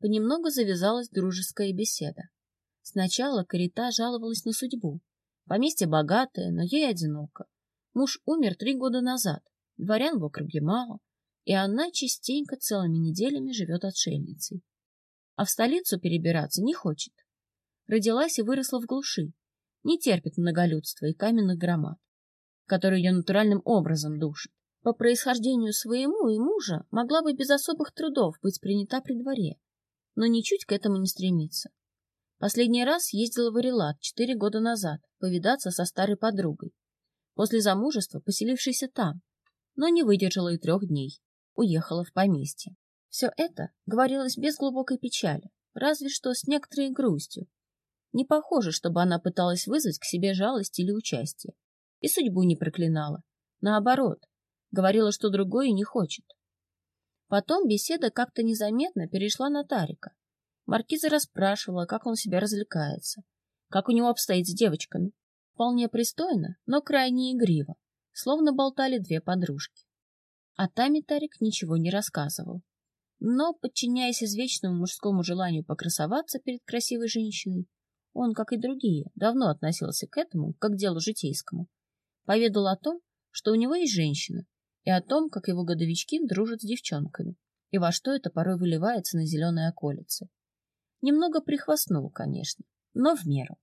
Понемногу завязалась дружеская беседа. Сначала Карита жаловалась на судьбу. Поместье богатое, но ей одиноко. Муж умер три года назад, дворян в округе мало, и она частенько целыми неделями живет отшельницей. А в столицу перебираться не хочет. Родилась и выросла в глуши, не терпит многолюдства и каменных громад, которые ее натуральным образом душат. По происхождению своему и мужа могла бы без особых трудов быть принята при дворе, но ничуть к этому не стремится. Последний раз ездила в Арилат четыре года назад повидаться со старой подругой, после замужества поселившейся там, но не выдержала и трех дней, уехала в поместье. Все это говорилось без глубокой печали, разве что с некоторой грустью. Не похоже, чтобы она пыталась вызвать к себе жалость или участие. И судьбу не проклинала. Наоборот, говорила, что другое не хочет. Потом беседа как-то незаметно перешла на Тарика. Маркиза расспрашивала, как он себя развлекается, как у него обстоит с девочками. Вполне пристойно, но крайне игриво, словно болтали две подружки. А Тами Тарик ничего не рассказывал. Но, подчиняясь извечному мужскому желанию покрасоваться перед красивой женщиной, он, как и другие, давно относился к этому, как к делу житейскому. Поведал о том, что у него есть женщина, и о том, как его годовички дружат с девчонками, и во что это порой выливается на зеленой околице. Немного прихвастнул, конечно, но в меру.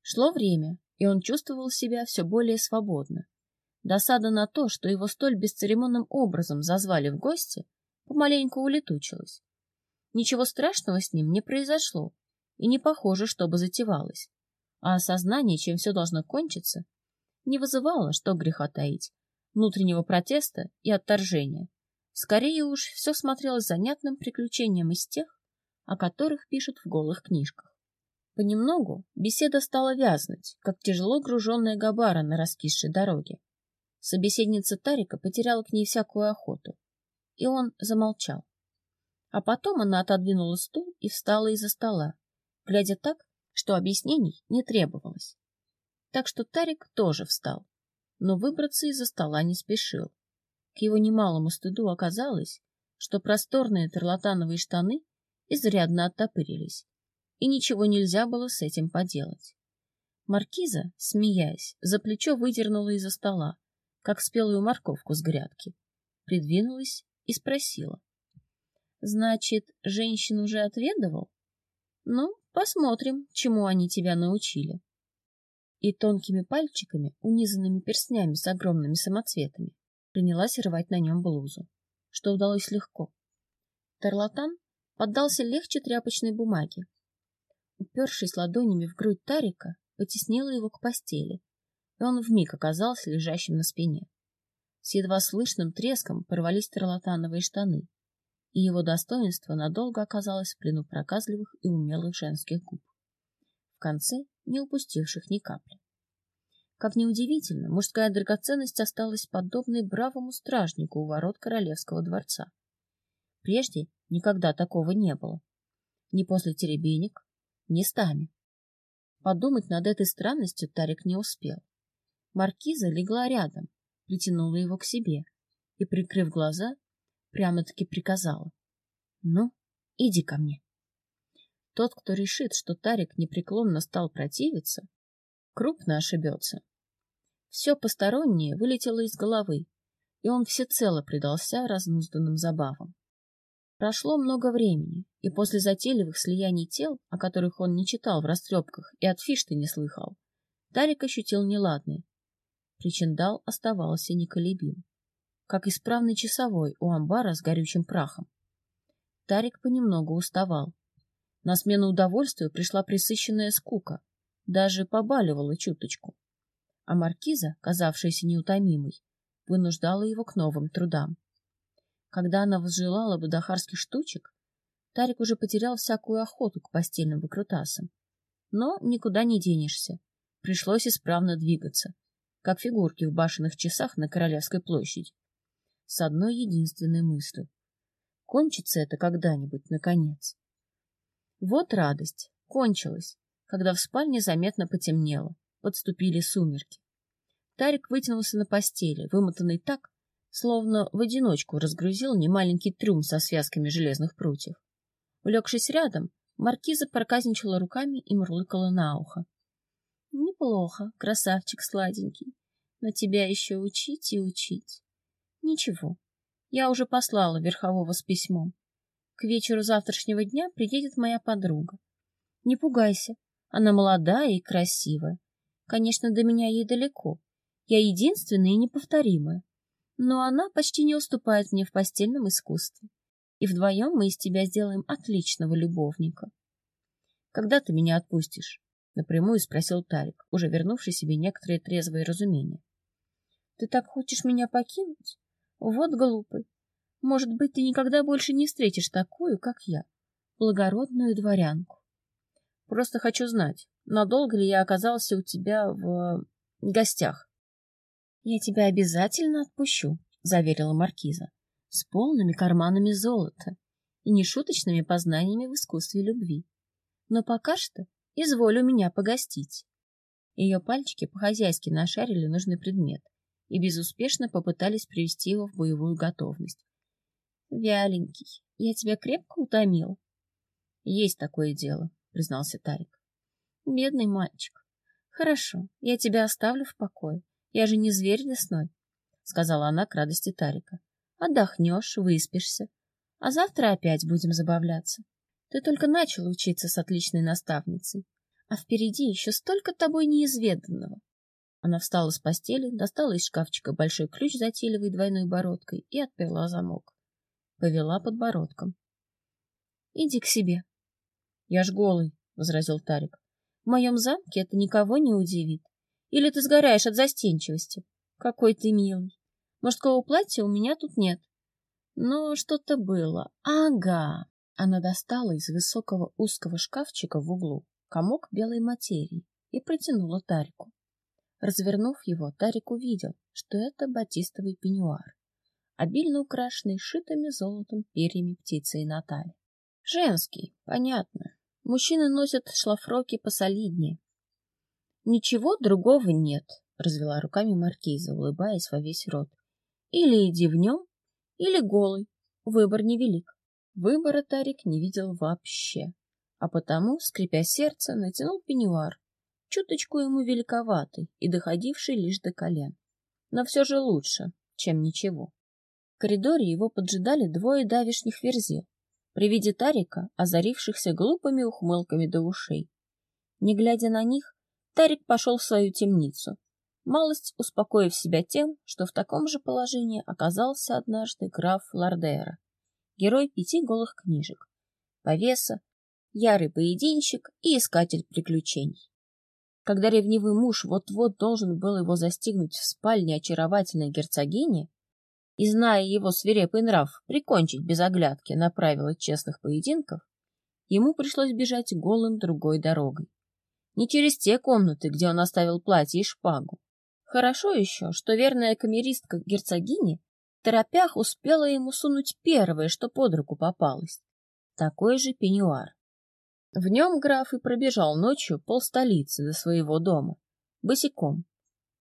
Шло время, и он чувствовал себя все более свободно. Досада на то, что его столь бесцеремонным образом зазвали в гости, помаленьку улетучилась. Ничего страшного с ним не произошло, и не похоже, чтобы затевалось. А осознание, чем все должно кончиться, не вызывало, что греха таить, внутреннего протеста и отторжения. Скорее уж, все смотрелось занятным приключением из тех, о которых пишут в голых книжках. Понемногу беседа стала вязнуть, как тяжело груженная габара на раскисшей дороге. Собеседница Тарика потеряла к ней всякую охоту, и он замолчал. А потом она отодвинула стул и встала из-за стола, глядя так, что объяснений не требовалось. Так что Тарик тоже встал, но выбраться из-за стола не спешил. К его немалому стыду оказалось, что просторные терлатановые штаны изрядно оттопырились, и ничего нельзя было с этим поделать. Маркиза, смеясь, за плечо выдернула из-за стола, как спелую морковку с грядки, придвинулась и спросила. — Значит, женщин уже отведывал? Ну, посмотрим, чему они тебя научили. И тонкими пальчиками, унизанными перстнями с огромными самоцветами, принялась рвать на нем блузу, что удалось легко. Тарлатан поддался легче тряпочной бумаги. Упершись ладонями в грудь Тарика, потеснила его к постели, и он вмиг оказался лежащим на спине. С едва слышным треском порвались тарлатановые штаны, и его достоинство надолго оказалось в плену проказливых и умелых женских губ, конце не упустивших ни капли. Как неудивительно, мужская драгоценность осталась подобной бравому стражнику у ворот королевского дворца. Прежде никогда такого не было. Ни после теребенек, ни с тами. Подумать над этой странностью Тарик не успел. Маркиза легла рядом, притянула его к себе и, прикрыв глаза, прямо-таки приказала. — Ну, иди ко мне. Тот, кто решит, что Тарик непреклонно стал противиться, крупно ошибется. Все постороннее вылетело из головы, и он всецело предался разнузданным забавам. Прошло много времени, и после затейливых слияний тел, о которых он не читал в растрепках и от фишты не слыхал, Тарик ощутил неладное. Причиндал оставался неколебим как исправный часовой у амбара с горючим прахом. Тарик понемногу уставал. На смену удовольствию пришла присыщенная скука, даже побаливала чуточку. А маркиза, казавшаяся неутомимой, вынуждала его к новым трудам. Когда она возжелала бадахарских штучек, Тарик уже потерял всякую охоту к постельным выкрутасам. Но никуда не денешься. Пришлось исправно двигаться, как фигурки в башенных часах на Королевской площади с одной единственной мыслью. Кончится это когда-нибудь, наконец. Вот радость. Кончилась, когда в спальне заметно потемнело, подступили сумерки. Тарик вытянулся на постели, вымотанный так, словно в одиночку разгрузил немаленький трюм со связками железных прутьев. Улегшись рядом, маркиза проказничала руками и мурлыкала на ухо. — Неплохо, красавчик сладенький, но тебя еще учить и учить. Ничего, я уже послала Верхового с письмом. К вечеру завтрашнего дня приедет моя подруга. Не пугайся, она молодая и красивая. Конечно, до меня ей далеко. Я единственная и неповторимая. Но она почти не уступает мне в постельном искусстве. И вдвоем мы из тебя сделаем отличного любовника. Когда ты меня отпустишь? Напрямую спросил Тарик, уже вернувший себе некоторые трезвые разумения. Ты так хочешь меня покинуть? Вот глупый. Может быть, ты никогда больше не встретишь такую, как я, благородную дворянку. Просто хочу знать, надолго ли я оказался у тебя в гостях. Я тебя обязательно отпущу, заверила маркиза, с полными карманами золота и нешуточными познаниями в искусстве любви. Но пока что изволь у меня погостить. Ее пальчики по-хозяйски нашарили нужный предмет и безуспешно попытались привести его в боевую готовность. Вяленький, я тебя крепко утомил. Есть такое дело, признался Тарик. Бедный мальчик. Хорошо, я тебя оставлю в покое. Я же не зверь лесной, сказала она к радости Тарика. Отдохнешь, выспишься, а завтра опять будем забавляться. Ты только начал учиться с отличной наставницей, а впереди еще столько тобой неизведанного. Она встала с постели, достала из шкафчика большой ключ затейливой двойной бородкой и отперла замок. Повела подбородком. — Иди к себе. — Я ж голый, — возразил Тарик. — В моем замке это никого не удивит. Или ты сгораешь от застенчивости? Какой ты милый. Мужского платья у меня тут нет. Но что-то было. Ага. Она достала из высокого узкого шкафчика в углу комок белой материи и протянула Тарику. Развернув его, Тарик увидел, что это батистовый пеньюар, обильно украшенный шитыми золотом перьями птицы и Натали. Женский, понятно. Мужчины носят шлафроки посолиднее. Ничего другого нет, развела руками маркиза, улыбаясь во весь рот. Или иди в нем, или голый. Выбор невелик. Выбора Тарик не видел вообще, а потому, скрипя сердце, натянул пеньюар, чуточку ему великоватый и доходивший лишь до колен. Но все же лучше, чем ничего. Коридоре его поджидали двое давишних верзил, при виде Тарика, озарившихся глупыми ухмылками до ушей. Не глядя на них, Тарик пошел в свою темницу, малость успокоив себя тем, что в таком же положении оказался однажды граф Лардера, герой пяти голых книжек, повеса, ярый поединщик и искатель приключений. Когда ревнивый муж вот-вот должен был его застигнуть в спальне очаровательной герцогини и, зная его свирепый нрав, прикончить без оглядки на правила честных поединков, ему пришлось бежать голым другой дорогой. Не через те комнаты, где он оставил платье и шпагу. Хорошо еще, что верная камеристка герцогини в торопях успела ему сунуть первое, что под руку попалось. Такой же пеньюар. В нем граф и пробежал ночью полстолицы до своего дома, босиком,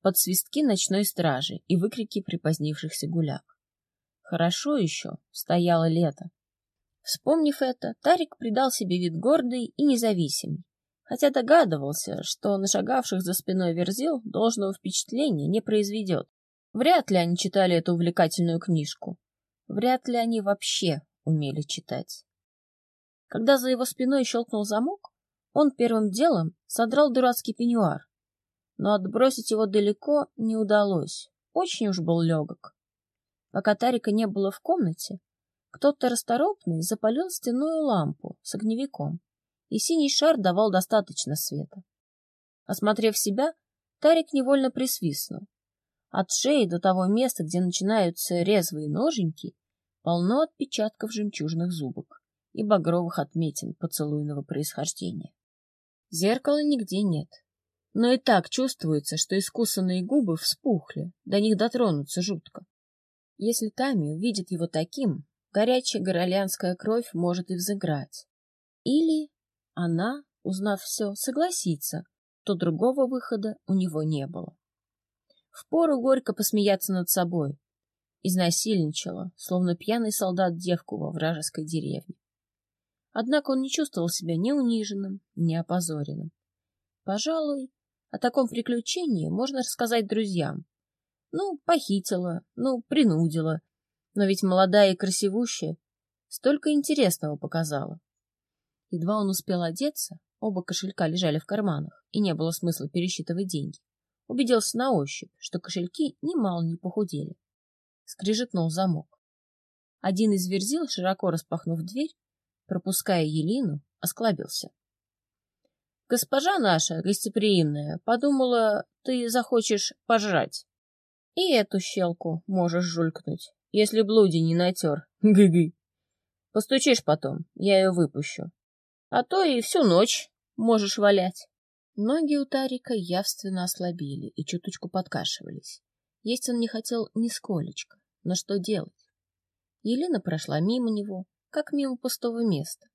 под свистки ночной стражи и выкрики припозднившихся гуляк. Хорошо еще стояло лето. Вспомнив это, Тарик придал себе вид гордый и независимый, хотя догадывался, что на шагавших за спиной верзил должного впечатления не произведет. Вряд ли они читали эту увлекательную книжку. Вряд ли они вообще умели читать. Когда за его спиной щелкнул замок, он первым делом содрал дурацкий пеньюар, но отбросить его далеко не удалось, очень уж был легок. Пока Тарика не было в комнате, кто-то расторопный запалил стенную лампу с огневиком, и синий шар давал достаточно света. Осмотрев себя, Тарик невольно присвистнул. От шеи до того места, где начинаются резвые ноженьки, полно отпечатков жемчужных зубок и багровых отметин поцелуйного происхождения. Зеркала нигде нет, но и так чувствуется, что искусанные губы вспухли, до них дотронуться жутко. Если Тами увидит его таким, горячая горолянская кровь может и взыграть. Или она, узнав все, согласится, то другого выхода у него не было. Впору горько посмеяться над собой. Изнасильничала, словно пьяный солдат девку во вражеской деревне. Однако он не чувствовал себя ни униженным, ни опозоренным. Пожалуй, о таком приключении можно рассказать друзьям. Ну, похитила, ну, принудила. Но ведь молодая и красивущая столько интересного показала. Едва он успел одеться, оба кошелька лежали в карманах, и не было смысла пересчитывать деньги. Убедился на ощупь, что кошельки немало не похудели. Скрижетнул замок. Один из верзил, широко распахнув дверь, пропуская Елину, осклабился. Госпожа наша, гостеприимная, подумала, ты захочешь пожрать. И эту щелку можешь жулькнуть, если блуди не натер. Гы-гы. Постучишь потом, я ее выпущу. А то и всю ночь можешь валять. Ноги у Тарика явственно ослабели и чуточку подкашивались. Есть он не хотел нисколечко, но что делать? Елена прошла мимо него, как мимо пустого места.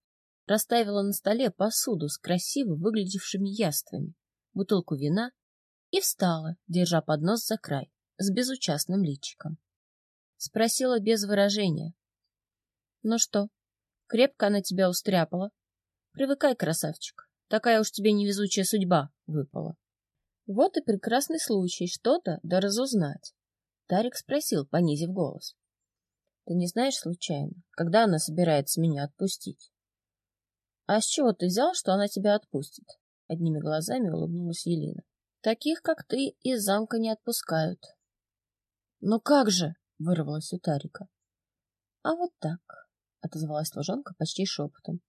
Расставила на столе посуду с красиво выглядевшими яствами, бутылку вина и встала, держа поднос за край, с безучастным личиком. Спросила без выражения. — Ну что, крепко она тебя устряпала? Привыкай, красавчик, такая уж тебе невезучая судьба выпала. Вот и прекрасный случай что-то да разузнать. Тарик спросил, понизив голос. Ты не знаешь случайно, когда она собирается меня отпустить? А с чего ты взял, что она тебя отпустит? Одними глазами улыбнулась Елена. Таких, как ты, из замка не отпускают. Ну как же? Вырвалась у Тарика. А вот так, отозвалась служанка почти шепотом.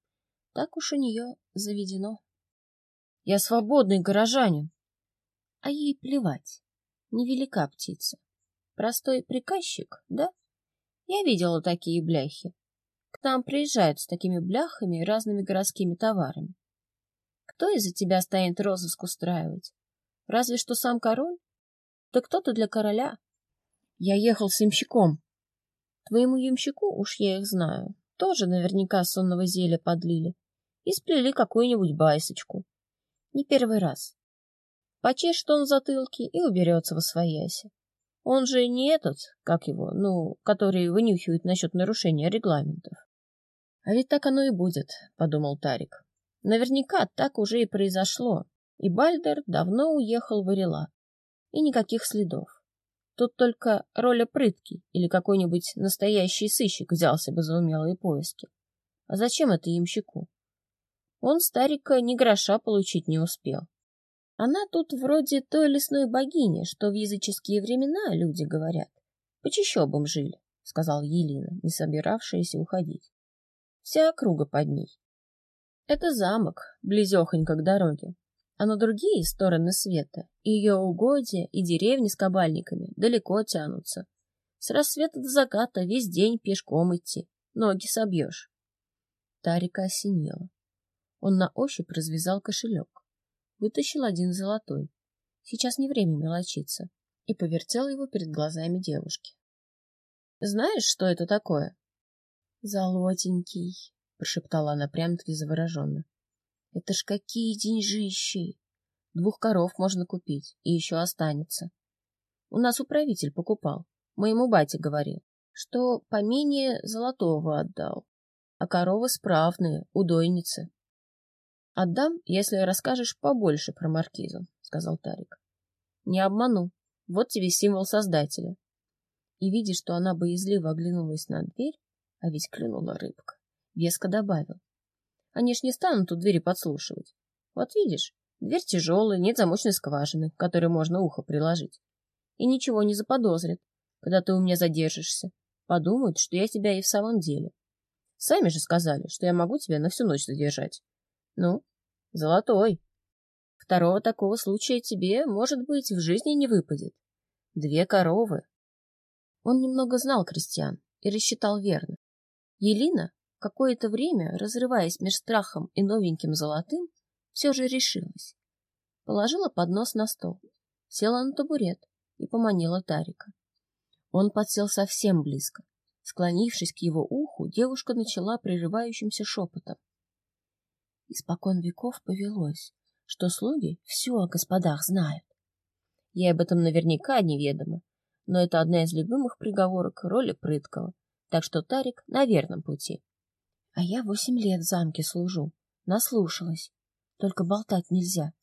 Так уж у нее заведено. Я свободный горожанин. А ей плевать. Невелика птица. Простой приказчик, да? Я видела такие бляхи. К нам приезжают с такими бляхами и разными городскими товарами. Кто из-за тебя станет розыск устраивать? Разве что сам король? Да кто-то для короля. Я ехал с ямщиком. Твоему ямщику, уж я их знаю, тоже наверняка сонного зелья подлили и сплели какую-нибудь байсочку. Не первый раз. Почешет он затылки и уберется во свояси. Он же не этот, как его, ну, который вынюхивает насчет нарушения регламентов. А ведь так оно и будет, подумал Тарик. Наверняка так уже и произошло, и Бальдер давно уехал в Орела. И никаких следов. Тут только роля прытки или какой-нибудь настоящий сыщик взялся бы за умелые поиски. А зачем это ямщику? Он старика ни гроша получить не успел. Она тут вроде той лесной богини, что в языческие времена люди говорят. По чащобам жили, — сказал Елена, не собиравшаяся уходить. Вся округа под ней. Это замок, близехонько к дороге. А на другие стороны света ее угодья и деревни с кабальниками далеко тянутся. С рассвета до заката весь день пешком идти, ноги собьешь. Тарика осенило. Он на ощупь развязал кошелек вытащил один золотой. Сейчас не время мелочиться. И повертел его перед глазами девушки. Знаешь, что это такое? Золотенький, прошептала она прям-таки завороженно. Это ж какие деньжищи! Двух коров можно купить, и еще останется. У нас управитель покупал. Моему бате говорил, что поменее золотого отдал. А коровы справные, удойницы. Отдам, если расскажешь побольше про маркизу, сказал Тарик. Не обману. Вот тебе символ создателя. И видя, что она боязливо оглянулась на дверь, а ведь клюнула рыбка, веско добавил. Они ж не станут у двери подслушивать. Вот видишь, дверь тяжелая, нет замочной скважины, к которой можно ухо приложить. И ничего не заподозрят, когда ты у меня задержишься. Подумают, что я тебя и в самом деле. Сами же сказали, что я могу тебя на всю ночь задержать. Ну, золотой. Второго такого случая тебе, может быть, в жизни не выпадет. Две коровы. Он немного знал крестьян и рассчитал верно. Елина, какое-то время, разрываясь между страхом и новеньким золотым, все же решилась. Положила поднос на стол, села на табурет и поманила Тарика. Он подсел совсем близко. Склонившись к его уху, девушка начала прерывающимся шепотом. Испокон веков повелось, что слуги все о господах знают. Я об этом наверняка неведома, но это одна из любимых приговорок роли прыткого, так что Тарик на верном пути. А я восемь лет в замке служу. Наслушалась. Только болтать нельзя.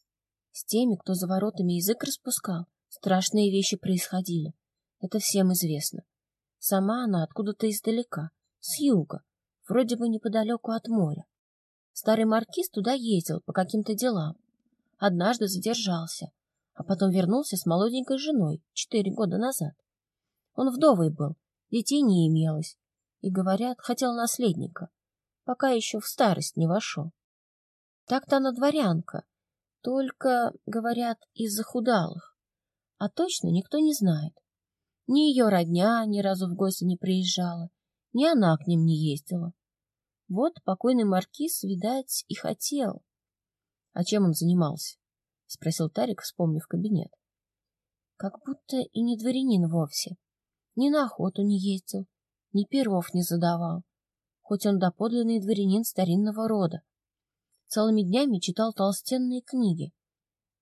С теми, кто за воротами язык распускал, страшные вещи происходили. Это всем известно. Сама она откуда-то издалека, с юга, вроде бы неподалеку от моря. Старый маркиз туда ездил по каким-то делам. Однажды задержался, а потом вернулся с молоденькой женой четыре года назад. Он вдовый был, детей не имелось, и, говорят, хотел наследника пока еще в старость не вошел. Так-то она дворянка, только, говорят, из захудалых. А точно никто не знает. Ни ее родня ни разу в гости не приезжала, ни она к ним не ездила. Вот покойный маркиз, видать, и хотел. — А чем он занимался? — спросил Тарик, вспомнив кабинет. — Как будто и не дворянин вовсе. Ни на охоту не ездил, ни перов не задавал, хоть он доподлинный дворянин старинного рода. Целыми днями читал толстенные книги.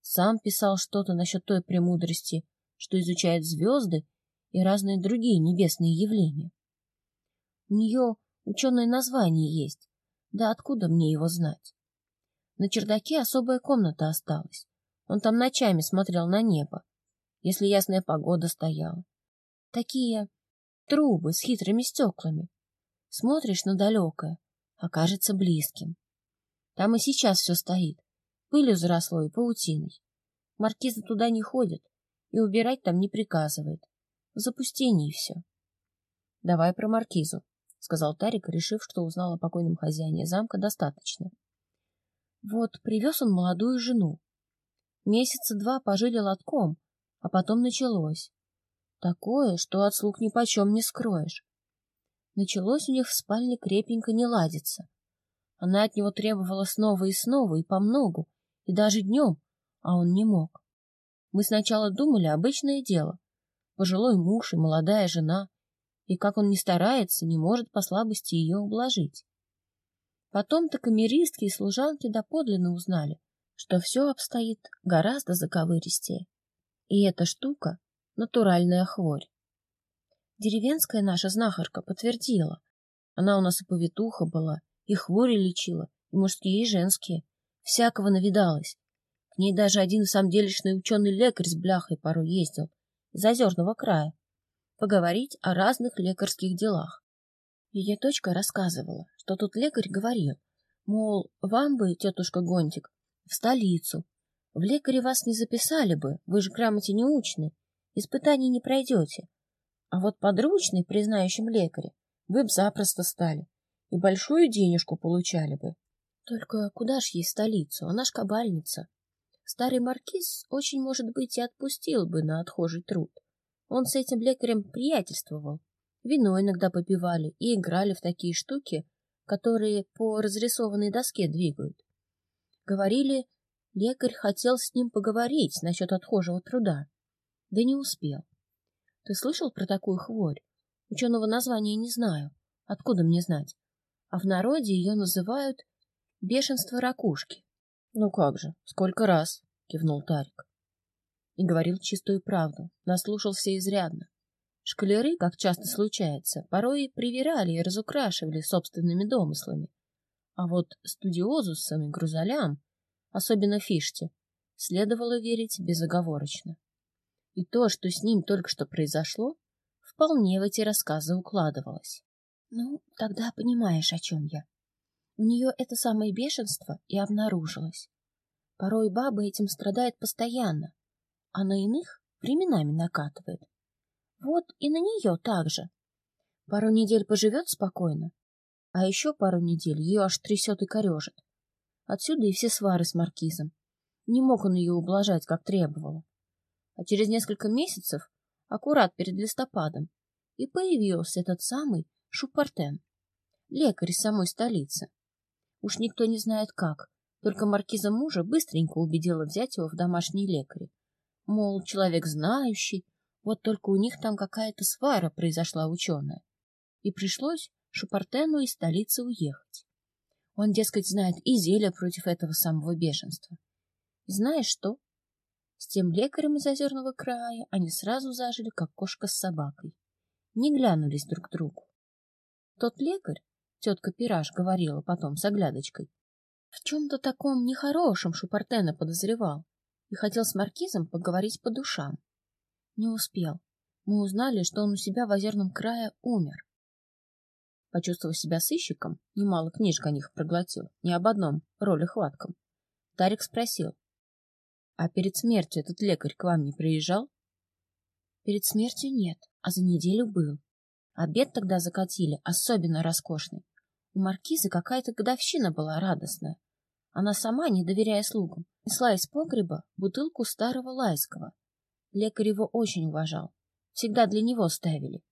Сам писал что-то насчет той премудрости, что изучает звезды и разные другие небесные явления. У нее ученое название есть, да откуда мне его знать? На чердаке особая комната осталась. Он там ночами смотрел на небо, если ясная погода стояла. Такие трубы с хитрыми стеклами, Смотришь на далекое, окажется близким. Там и сейчас все стоит, пылью заросло и паутиной. Маркиза туда не ходит и убирать там не приказывает. В запустении все. — Давай про маркизу, — сказал Тарик, решив, что узнал о покойном хозяине замка достаточно. Вот привез он молодую жену. Месяца два пожили лотком, а потом началось. Такое, что от слуг нипочем не скроешь. Началось у них в спальне крепенько не ладиться. Она от него требовала снова и снова, и помногу, и даже днем, а он не мог. Мы сначала думали обычное дело. Пожилой муж и молодая жена, и как он не старается, не может по слабости ее ублажить. Потом-то камеристки и служанки доподлинно узнали, что все обстоит гораздо заковыристее. И эта штука — натуральная хворь. Деревенская наша знахарка подтвердила. Она у нас и повитуха была, и хвори лечила, и мужские, и женские. Всякого навидалась. К ней даже один самделишный ученый лекарь с бляхой порой ездил, из озерного края, поговорить о разных лекарских делах. Ее дочка рассказывала, что тут лекарь говорил, мол, вам бы, тетушка Гонтик, в столицу. В лекаре вас не записали бы, вы же грамоте не учны, испытаний не пройдете, а вот подручный, признающим лекаря, вы б запросто стали и большую денежку получали бы. Только куда ж ей столицу, она ж кабальница. Старый маркиз очень, может быть, и отпустил бы на отхожий труд. Он с этим лекарем приятельствовал. Вино иногда попивали и играли в такие штуки, которые по разрисованной доске двигают. Говорили, лекарь хотел с ним поговорить насчет отхожего труда, да не успел. Ты слышал про такую хворь? Ученого названия не знаю. Откуда мне знать? А в народе ее называют бешенство ракушки. Ну как же, сколько раз, кивнул Тарик. И говорил чистую правду, наслушался изрядно. Шкалеры, как часто случается, порой привирали и разукрашивали собственными домыслами. А вот студиозусам и грузолям, особенно Фиште, следовало верить безоговорочно. И то, что с ним только что произошло, вполне в эти рассказы укладывалось. Ну, тогда понимаешь, о чем я. У нее это самое бешенство и обнаружилось. Порой баба этим страдает постоянно, а на иных временами накатывает. Вот и на нее так же. Пару недель поживет спокойно, а еще пару недель ее аж трясет и корежит. Отсюда и все свары с маркизом. Не мог он ее ублажать, как требовало а через несколько месяцев, аккурат перед листопадом, и появился этот самый Шупартен, лекарь из самой столицы. Уж никто не знает как, только маркиза мужа быстренько убедила взять его в домашние лекари. Мол, человек знающий, вот только у них там какая-то свара произошла ученая. И пришлось Шупартену из столицы уехать. Он, дескать, знает и зелье против этого самого бешенства. И знаешь что? С тем лекарем из озерного края они сразу зажили, как кошка с собакой. Не глянулись друг к другу. Тот лекарь тетка Пираж говорила потом с оглядочкой. В чем-то таком нехорошем Шупартена подозревал и хотел с маркизом поговорить по душам. Не успел. Мы узнали, что он у себя в озерном крае умер. Почувствовав себя сыщиком, немало книжек о них проглотил, не об одном, роли хватком. Тарик спросил, а перед смертью этот лекарь к вам не приезжал? Перед смертью нет, а за неделю был. Обед тогда закатили, особенно роскошный. У маркизы какая-то годовщина была радостная. Она сама, не доверяя слугам, несла из погреба бутылку старого лайского. Лекарь его очень уважал. Всегда для него ставили.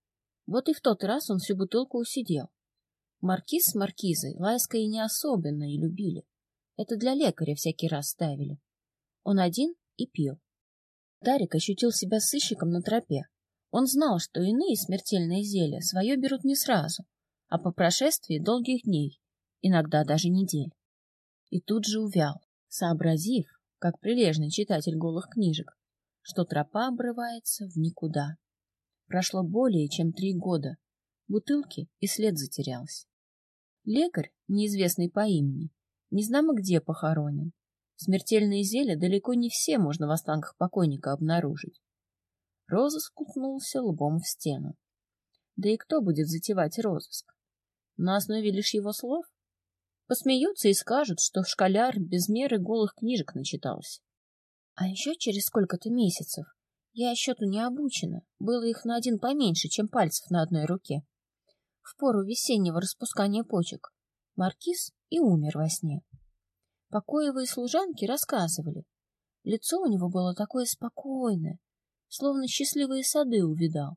Вот и в тот раз он всю бутылку усидел. Маркиз с маркизой лайское не особенно и любили. Это для лекаря всякий раз ставили. Он один и пил. Дарик ощутил себя сыщиком на тропе. Он знал, что иные смертельные зелья свое берут не сразу, а по прошествии долгих дней, иногда даже недель. И тут же увял, сообразив, как прилежный читатель голых книжек, что тропа обрывается в никуда. Прошло более чем три года. Бутылки и след затерялся. Лекарь, неизвестный по имени, не знамо где похоронен. Смертельные зелья далеко не все можно в останках покойника обнаружить. Розыск уткнулся лбом в стену. Да и кто будет затевать розыск? На основе лишь его слов? Посмеются и скажут, что школяр без меры голых книжек начитался. А еще через сколько-то месяцев, я счету не обучена, было их на один поменьше, чем пальцев на одной руке. В пору весеннего распускания почек маркиз и умер во сне. Покоевые служанки рассказывали. Лицо у него было такое спокойное, словно счастливые сады увидал,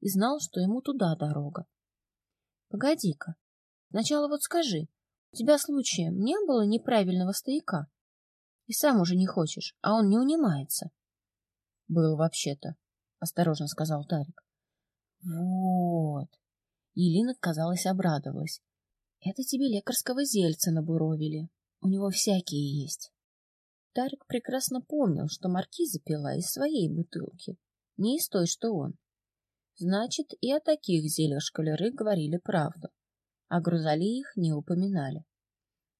и знал, что ему туда дорога. Погоди-ка, сначала вот скажи, у тебя случаем не было неправильного стояка? И сам уже не хочешь, а он не унимается. — Был вообще-то, — осторожно сказал Тарик. — Вот. Елена, казалось, обрадовалась. — Это тебе лекарского зельца набуровили. У него всякие есть. Тарик прекрасно помнил, что маркиза пила из своей бутылки, не из той, что он. Значит, и о таких зельях шкалеры говорили правду, а грузали их не упоминали.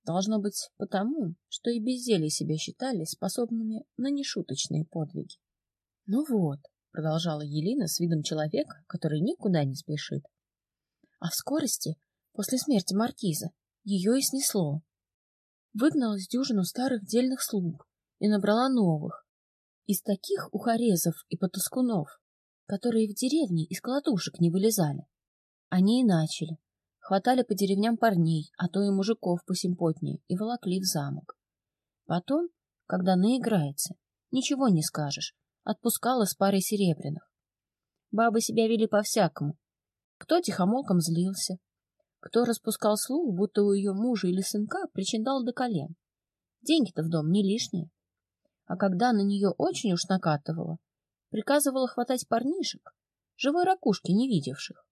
Должно быть потому, что и без себя считали способными на нешуточные подвиги. — Ну вот, — продолжала Елена с видом человека, который никуда не спешит. А в скорости, после смерти маркиза, ее и снесло. Выгнала с дюжину старых дельных слуг, и набрала новых. Из таких ухарезов и потускунов, которые в деревне из колотушек не вылезали. Они и начали. Хватали по деревням парней, а то и мужиков посимпотнее, и волокли в замок. Потом, когда наиграется, ничего не скажешь, отпускала с парой серебряных. Бабы себя вели по-всякому. Кто тихомолком злился, кто распускал слух, будто у ее мужа или сынка причиндал до колен. Деньги-то в дом не лишние а когда на нее очень уж накатывало, приказывала хватать парнишек, живой ракушки не видевших.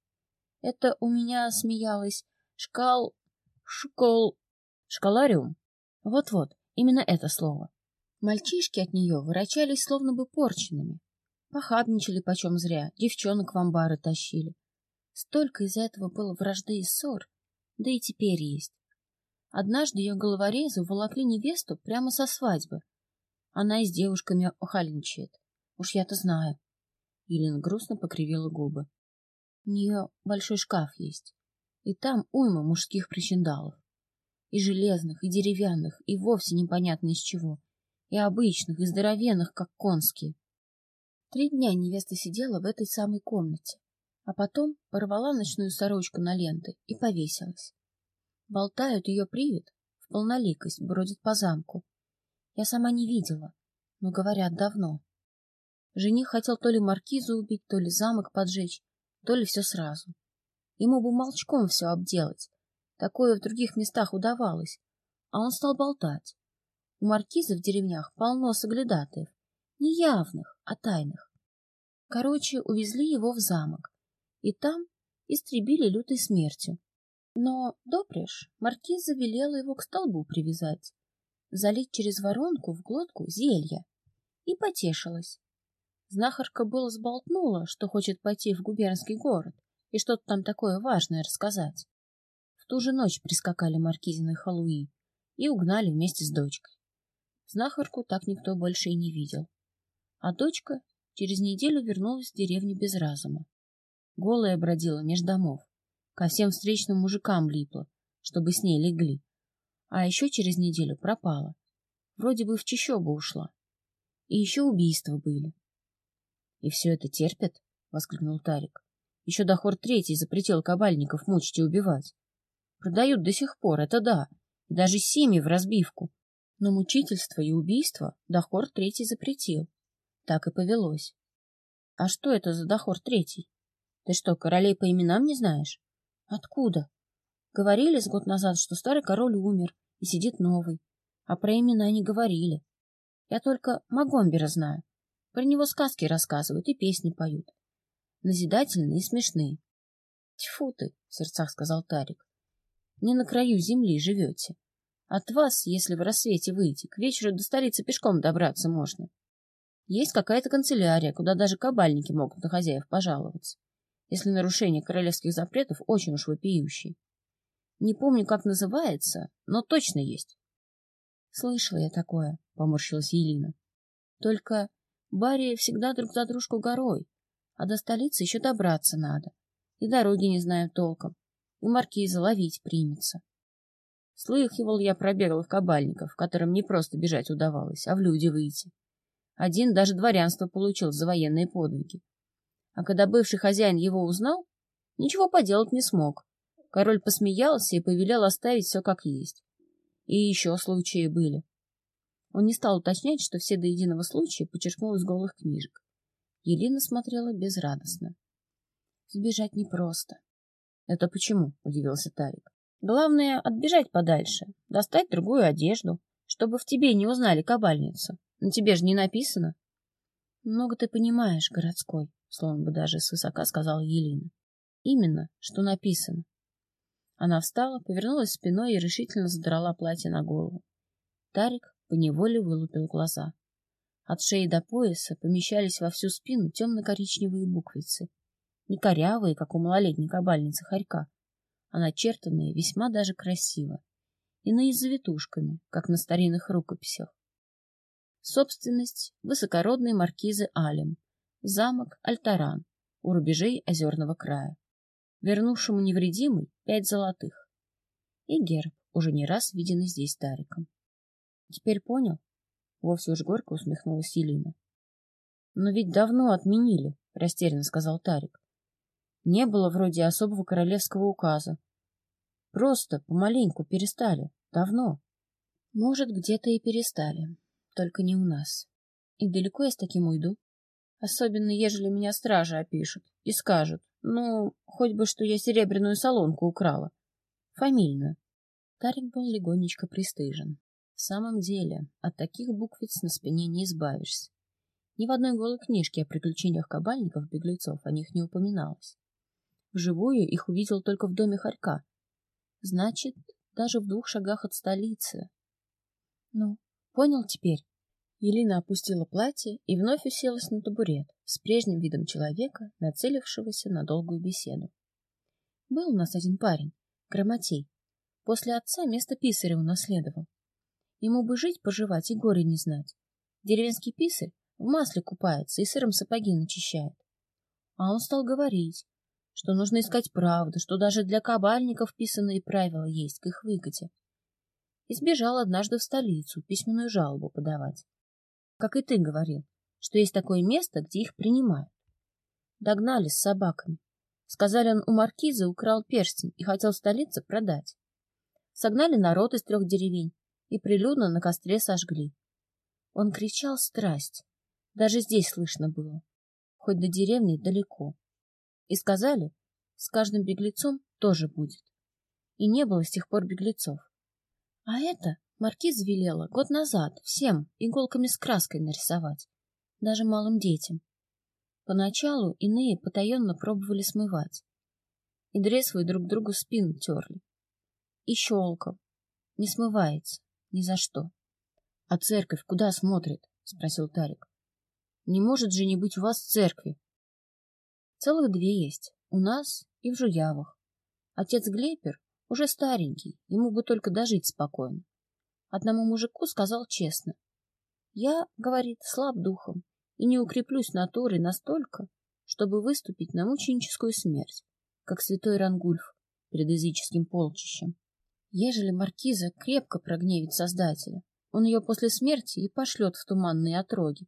Это у меня смеялась шкал... школ... школариум. Вот-вот, именно это слово. Мальчишки от нее вырачались словно бы порченными. Похабничали почем зря, девчонок в амбары тащили. Столько из-за этого было вражды и ссор, да и теперь есть. Однажды ее головорезы волокли невесту прямо со свадьбы, она и с девушками охальничает. Уж я-то знаю. Елена грустно покривила губы. У нее большой шкаф есть. И там уйма мужских причиндалов. И железных, и деревянных, и вовсе непонятно из чего. И обычных, и здоровенных, как конские. Три дня невеста сидела в этой самой комнате, а потом порвала ночную сорочку на ленты и повесилась. Болтают ее привид, в полноликость бродит по замку, я сама не видела, но говорят давно. Жених хотел то ли маркизу убить, то ли замок поджечь, то ли все сразу. Ему бы молчком все обделать. Такое в других местах удавалось. А он стал болтать. У маркиза в деревнях полно соглядатаев. Не явных, а тайных. Короче, увезли его в замок. И там истребили лютой смертью. Но, допрежь, маркиза велела его к столбу привязать залить через воронку в глотку зелья. И потешилась. Знахарка было сболтнула, что хочет пойти в губернский город и что-то там такое важное рассказать. В ту же ночь прискакали Маркизины халуи и угнали вместе с дочкой. Знахарку так никто больше и не видел. А дочка через неделю вернулась в деревню без разума. Голая бродила меж домов, ко всем встречным мужикам липла, чтобы с ней легли. А еще через неделю пропала. Вроде бы в чащобу ушла. И еще убийства были. — И все это терпят? — воскликнул Тарик. — Еще Дохор Третий запретил кабальников мучить и убивать. Продают до сих пор, это да, и даже семьи в разбивку. Но мучительство и убийство Дохор Третий запретил. Так и повелось. — А что это за Дохор Третий? Ты что, королей по именам не знаешь? — Откуда? Говорили с год назад, что старый король умер, и сидит новый. А про имена не говорили. Я только Магомбера знаю. Про него сказки рассказывают и песни поют. Назидательные и смешные. — Тьфу ты, — в сердцах сказал Тарик. — Не на краю земли живете. От вас, если в рассвете выйти, к вечеру до столицы пешком добраться можно. Есть какая-то канцелярия, куда даже кабальники могут на хозяев пожаловаться, если нарушение королевских запретов очень уж вопиющее. Не помню, как называется, но точно есть. Слышала я такое, поморщилась Елена. Только Барри всегда друг за дружку горой, а до столицы еще добраться надо. И дороги не знаю толком, и маркиза ловить примется. Слыхивал я про беглых кабальников, которым не просто бежать удавалось, а в люди выйти. Один даже дворянство получил за военные подвиги. А когда бывший хозяин его узнал, ничего поделать не смог. Король посмеялся и повелел оставить все как есть. И еще случаи были. Он не стал уточнять, что все до единого случая подчеркнул из голых книжек. Елена смотрела безрадостно. Сбежать непросто. — Это почему? — удивился Тарик. — Главное — отбежать подальше, достать другую одежду, чтобы в тебе не узнали кабальницу. На тебе же не написано. — Много ты понимаешь, городской, — словно бы даже свысока сказала Елена. — Именно, что написано. Она встала, повернулась спиной и решительно задрала платье на голову. Тарик поневоле вылупил глаза. От шеи до пояса помещались во всю спину темно-коричневые буквицы. Не корявые, как у малолетней кабальницы хорька, а начертанные весьма даже красиво. И на завитушками, как на старинных рукописях. Собственность высокородной маркизы Алем, замок Альтаран у рубежей озерного края вернувшему невредимый пять золотых. И герб, уже не раз виденный здесь Тариком. Теперь понял? Вовсе уж горько усмехнулась Елена. Но ведь давно отменили, растерянно сказал Тарик. Не было вроде особого королевского указа. Просто помаленьку перестали. Давно. Может, где-то и перестали. Только не у нас. И далеко я с таким уйду? Особенно, ежели меня стражи опишут и скажут, ну, хоть бы, что я серебряную солонку украла. Фамильную. Тарик был легонечко пристыжен. В самом деле, от таких буквиц на спине не избавишься. Ни в одной голой книжке о приключениях кабальников-беглецов о них не упоминалось. Вживую их увидел только в доме Харька. Значит, даже в двух шагах от столицы. Ну, понял теперь? Елена опустила платье и вновь уселась на табурет с прежним видом человека, нацелившегося на долгую беседу. Был у нас один парень, Грамотей. После отца место писаря унаследовал. Ему бы жить, поживать и горе не знать. Деревенский писарь в масле купается и сыром сапоги начищает. А он стал говорить, что нужно искать правду, что даже для кабальников писанные правила есть к их выгоде. И сбежал однажды в столицу письменную жалобу подавать как и ты говорил, что есть такое место, где их принимают. Догнали с собаками. Сказали, он у маркиза украл перстень и хотел в столице продать. Согнали народ из трех деревень и прилюдно на костре сожгли. Он кричал страсть. Даже здесь слышно было. Хоть до деревни далеко. И сказали, с каждым беглецом тоже будет. И не было с тех пор беглецов. А это Маркиз велела год назад всем иголками с краской нарисовать, даже малым детям. Поначалу иные потаенно пробовали смывать. И дресвой друг другу спину терли. И щелкал. Не смывается. Ни за что. — А церковь куда смотрит? — спросил Тарик. — Не может же не быть у вас церкви. Целых две есть. У нас и в Жуявах. Отец Глепер Уже старенький, ему бы только дожить спокойно. Одному мужику сказал честно. Я, говорит, слаб духом и не укреплюсь натурой настолько, чтобы выступить на мученическую смерть, как святой Рангульф перед языческим полчищем. Ежели маркиза крепко прогневит Создателя, он ее после смерти и пошлет в туманные отроги.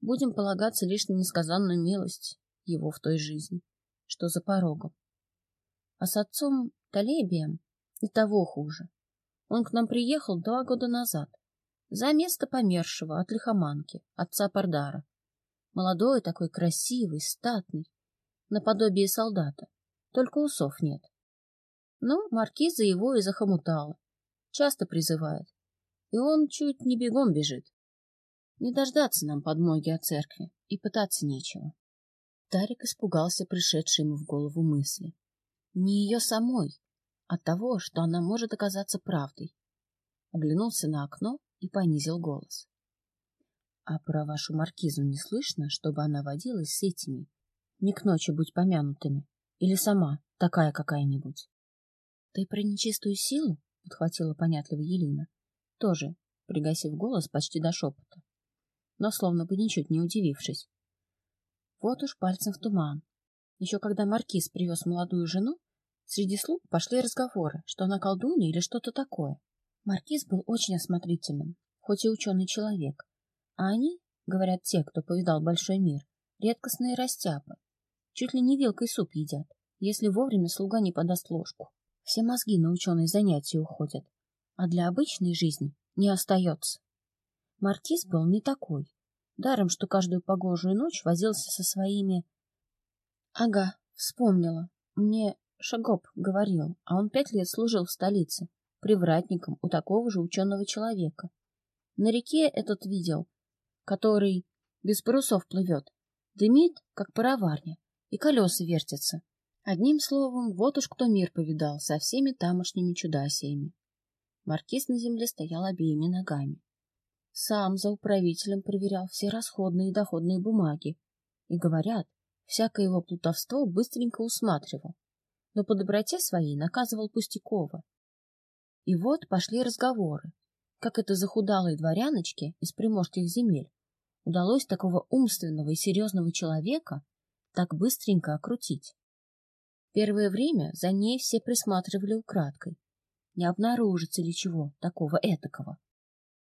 Будем полагаться лишь на несказанную милость его в той жизни, что за порогом. А с отцом Талебием и того хуже. Он к нам приехал два года назад, за место помершего от лихоманки, отца Пардара. Молодой такой, красивый, статный, наподобие солдата, только усов нет. Ну, маркиза его и захомутала, часто призывает, и он чуть не бегом бежит. Не дождаться нам подмоги от церкви, и пытаться нечего. Тарик испугался пришедшей ему в голову мысли. Не ее самой, а того, что она может оказаться правдой. Оглянулся на окно и понизил голос. — А про вашу маркизу не слышно, чтобы она водилась с этими, не к ночи будь помянутыми, или сама такая какая-нибудь? — Ты про нечистую силу? — подхватила понятливо Елена, тоже пригасив голос почти до шепота, но словно бы ничуть не удивившись. Вот уж пальцем в туман. Еще когда маркиз привез молодую жену, среди слуг пошли разговоры, что она колдунья или что-то такое. Маркиз был очень осмотрительным, хоть и ученый человек. А они, говорят те, кто повидал большой мир, редкостные растяпы. Чуть ли не вилкой суп едят, если вовремя слуга не подаст ложку. Все мозги на ученые занятия уходят, а для обычной жизни не остается. Маркиз был не такой. Даром, что каждую погожую ночь возился со своими... Ага, вспомнила. Мне Шагоп говорил, а он пять лет служил в столице привратником у такого же ученого человека. На реке этот видел, который без парусов плывет, дымит, как пароварня, и колеса вертятся. Одним словом, вот уж кто мир повидал со всеми тамошними чудасиями. Маркиз на земле стоял обеими ногами. Сам за управителем проверял все расходные и доходные бумаги. И, говорят, всякое его плутовство быстренько усматривал, но по доброте своей наказывал Пустякова. И вот пошли разговоры, как это захудалой дворяночке из приморских земель удалось такого умственного и серьезного человека так быстренько окрутить. Первое время за ней все присматривали украдкой, не обнаружится ли чего такого этакого.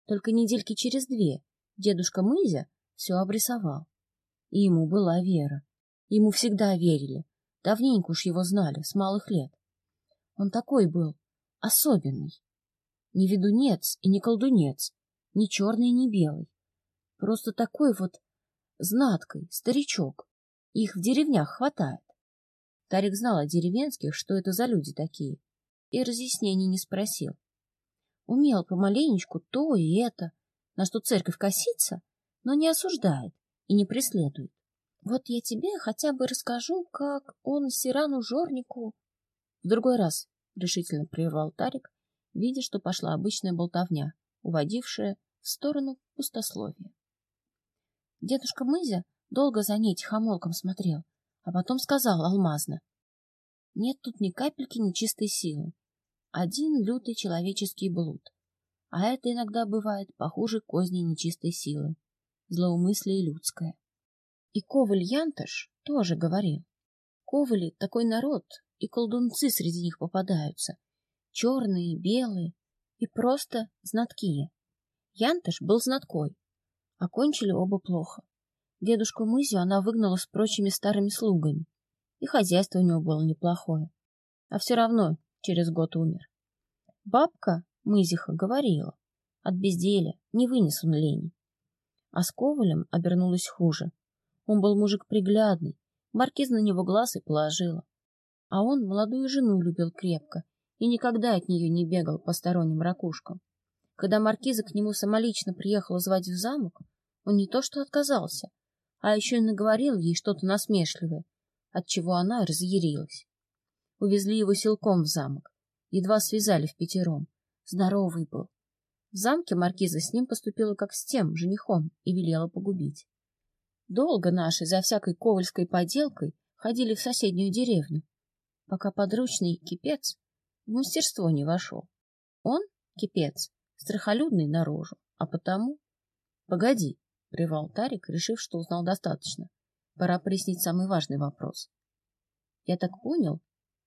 Только недельки через две дедушка Мызя все обрисовал. И ему была вера. Ему всегда верили. Давненько уж его знали, с малых лет. Он такой был, особенный. Не ведунец и не колдунец, ни черный, ни белый. Просто такой вот знаткой, старичок. Их в деревнях хватает. Тарик знал о деревенских, что это за люди такие, и разъяснений не спросил. Умел помаленечку то и это, на что церковь косится, но не осуждает и не преследует. Вот я тебе хотя бы расскажу, как он Сирану Жорнику... В другой раз, — решительно прервал Тарик, видя, что пошла обычная болтовня, уводившая в сторону пустословия. Дедушка Мызя долго за ней тихомолком смотрел, а потом сказал алмазно. Нет тут ни капельки нечистой силы. Один лютый человеческий блуд. А это иногда бывает похуже козни нечистой силы. Злоумыслие людское. И Коваль Янташ тоже говорил. Ковали — такой народ, и колдунцы среди них попадаются. Черные, белые и просто знаткие. Янташ был знаткой. Окончили оба плохо. Дедушку Мызю она выгнала с прочими старыми слугами. И хозяйство у него было неплохое. А все равно через год умер. Бабка Мызиха говорила, от безделия не вынес он лени. А с Ковалем обернулось хуже. Он был мужик приглядный, маркиз на него глаз и положила. А он молодую жену любил крепко и никогда от нее не бегал по сторонним ракушкам. Когда маркиза к нему самолично приехала звать в замок, он не то что отказался, а еще наговорил ей что-то насмешливое, отчего она разъярилась. Увезли его силком в замок, едва связали в пятером. Здоровый был. В замке маркиза с ним поступила как с тем женихом и велела погубить. Долго наши за всякой ковальской поделкой ходили в соседнюю деревню, пока подручный кипец в мастерство не вошел. Он, кипец, страхолюдный наружу, а потому... — Погоди, — прервал Тарик, решив, что узнал достаточно. Пора прояснить самый важный вопрос. — Я так понял,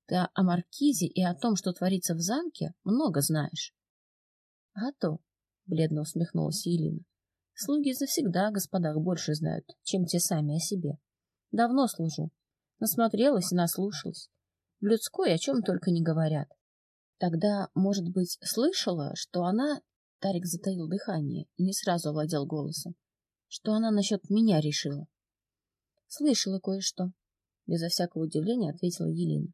ты о Маркизе и о том, что творится в замке, много знаешь. — А то, — бледно усмехнулась Елена, — слуги завсегда о господах больше знают, чем те сами о себе. Давно служу, насмотрелась и наслушалась. В людской о чем только не говорят. Тогда, может быть, слышала, что она... Тарик затаил дыхание и не сразу овладел голосом. Что она насчет меня решила. Слышала кое-что. Безо всякого удивления ответила Елена.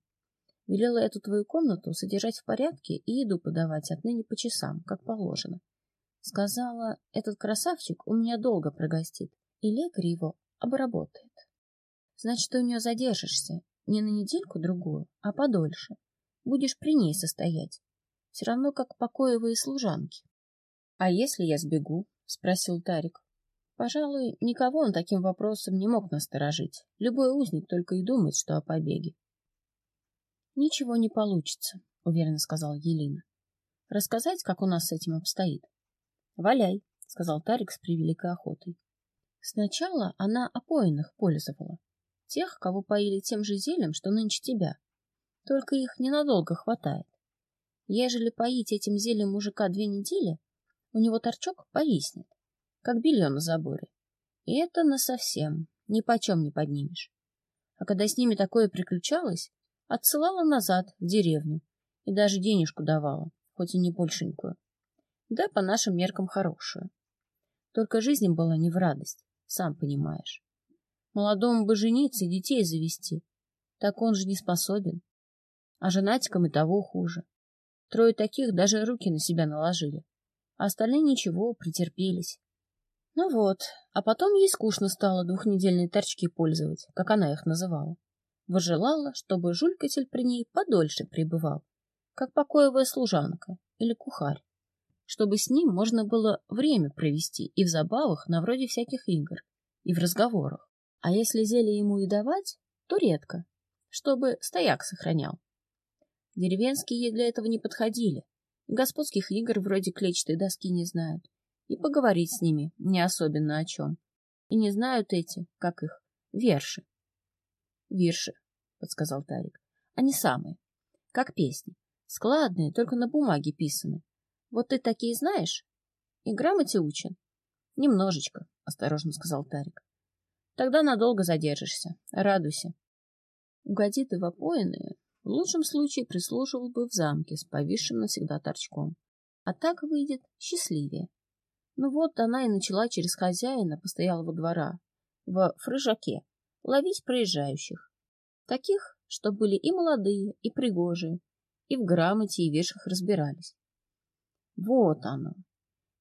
Велела эту твою комнату содержать в порядке и еду подавать отныне по часам, как положено. Сказала, этот красавчик у меня долго прогостит, и лекарь его обработает. Значит, ты у нее задержишься не на недельку-другую, а подольше. Будешь при ней состоять. Все равно, как покоевые служанки. — А если я сбегу? — спросил Тарик. Пожалуй, никого он таким вопросом не мог насторожить. Любой узник только и думает, что о побеге. — Ничего не получится, — уверенно сказала Елена. — Рассказать, как у нас с этим обстоит? — Валяй, — сказал Тарик с превеликой охотой. Сначала она опоенных пользовала. Тех, кого поили тем же зелем, что нынче тебя. Только их ненадолго хватает. Ежели поить этим зельем мужика две недели, у него торчок повиснет, как белье на заборе. И это насовсем, ни почем не поднимешь. А когда с ними такое приключалось, отсылала назад, в деревню, и даже денежку давала, хоть и не большенькую. Да, по нашим меркам хорошую. Только жизнь была не в радость, сам понимаешь. Молодому бы жениться и детей завести, так он же не способен. А женатикам и того хуже. Трое таких даже руки на себя наложили. А остальные ничего, претерпелись. Ну вот, а потом ей скучно стало двухнедельные торчки пользовать, как она их называла. Выжелала, чтобы жулькатель при ней подольше пребывал, как покоевая служанка или кухарь, чтобы с ним можно было время провести и в забавах на вроде всяких игр, и в разговорах. А если зелье ему и давать, то редко, чтобы стояк сохранял. Деревенские для этого не подходили. Господских игр вроде клетчатой доски не знают. И поговорить с ними не особенно о чем. И не знают эти, как их, верши. Вирши, подсказал Тарик. Они самые. Как песни. Складные, только на бумаге писаны. Вот ты такие знаешь? И грамоте учен? Немножечко, осторожно сказал Тарик. Тогда надолго задержишься. Радуйся. Угоди ты в опоенные, в лучшем случае прислуживал бы в замке с повисшим навсегда торчком. А так выйдет счастливее. Ну вот она и начала через хозяина постоялого двора в фрыжаке ловить проезжающих. Таких, что были и молодые, и пригожие, и в грамоте и вешах разбирались. Вот оно.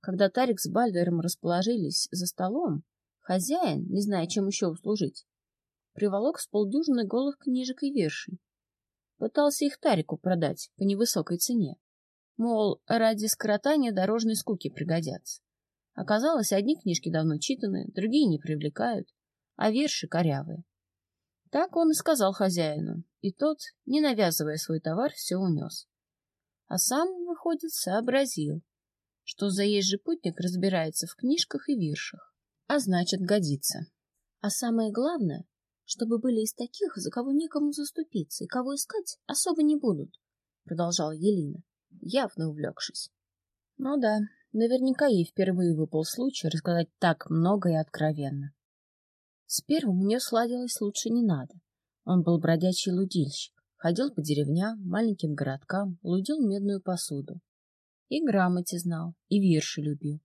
Когда Тарик с Бальдером расположились за столом, хозяин, не зная, чем еще услужить, приволок с полдюжины голых книжек и вершей, Пытался их Тарику продать по невысокой цене. Мол, ради скоротания дорожной скуки пригодятся. Оказалось, одни книжки давно читаны, другие не привлекают, а верши корявые. Так он и сказал хозяину, и тот, не навязывая свой товар, все унес. А сам, выходит, сообразил, что заезжий путник разбирается в книжках и виршах, а значит, годится. А самое главное, чтобы были из таких, за кого некому заступиться и кого искать особо не будут, — продолжала Елена, явно увлекшись. Ну да, наверняка ей впервые выпал случай рассказать так много и откровенно. С первым у нее сладилось лучше не надо. Он был бродячий лудильщик, ходил по деревням, маленьким городкам, лудил медную посуду. И грамоте знал, и вирши любил.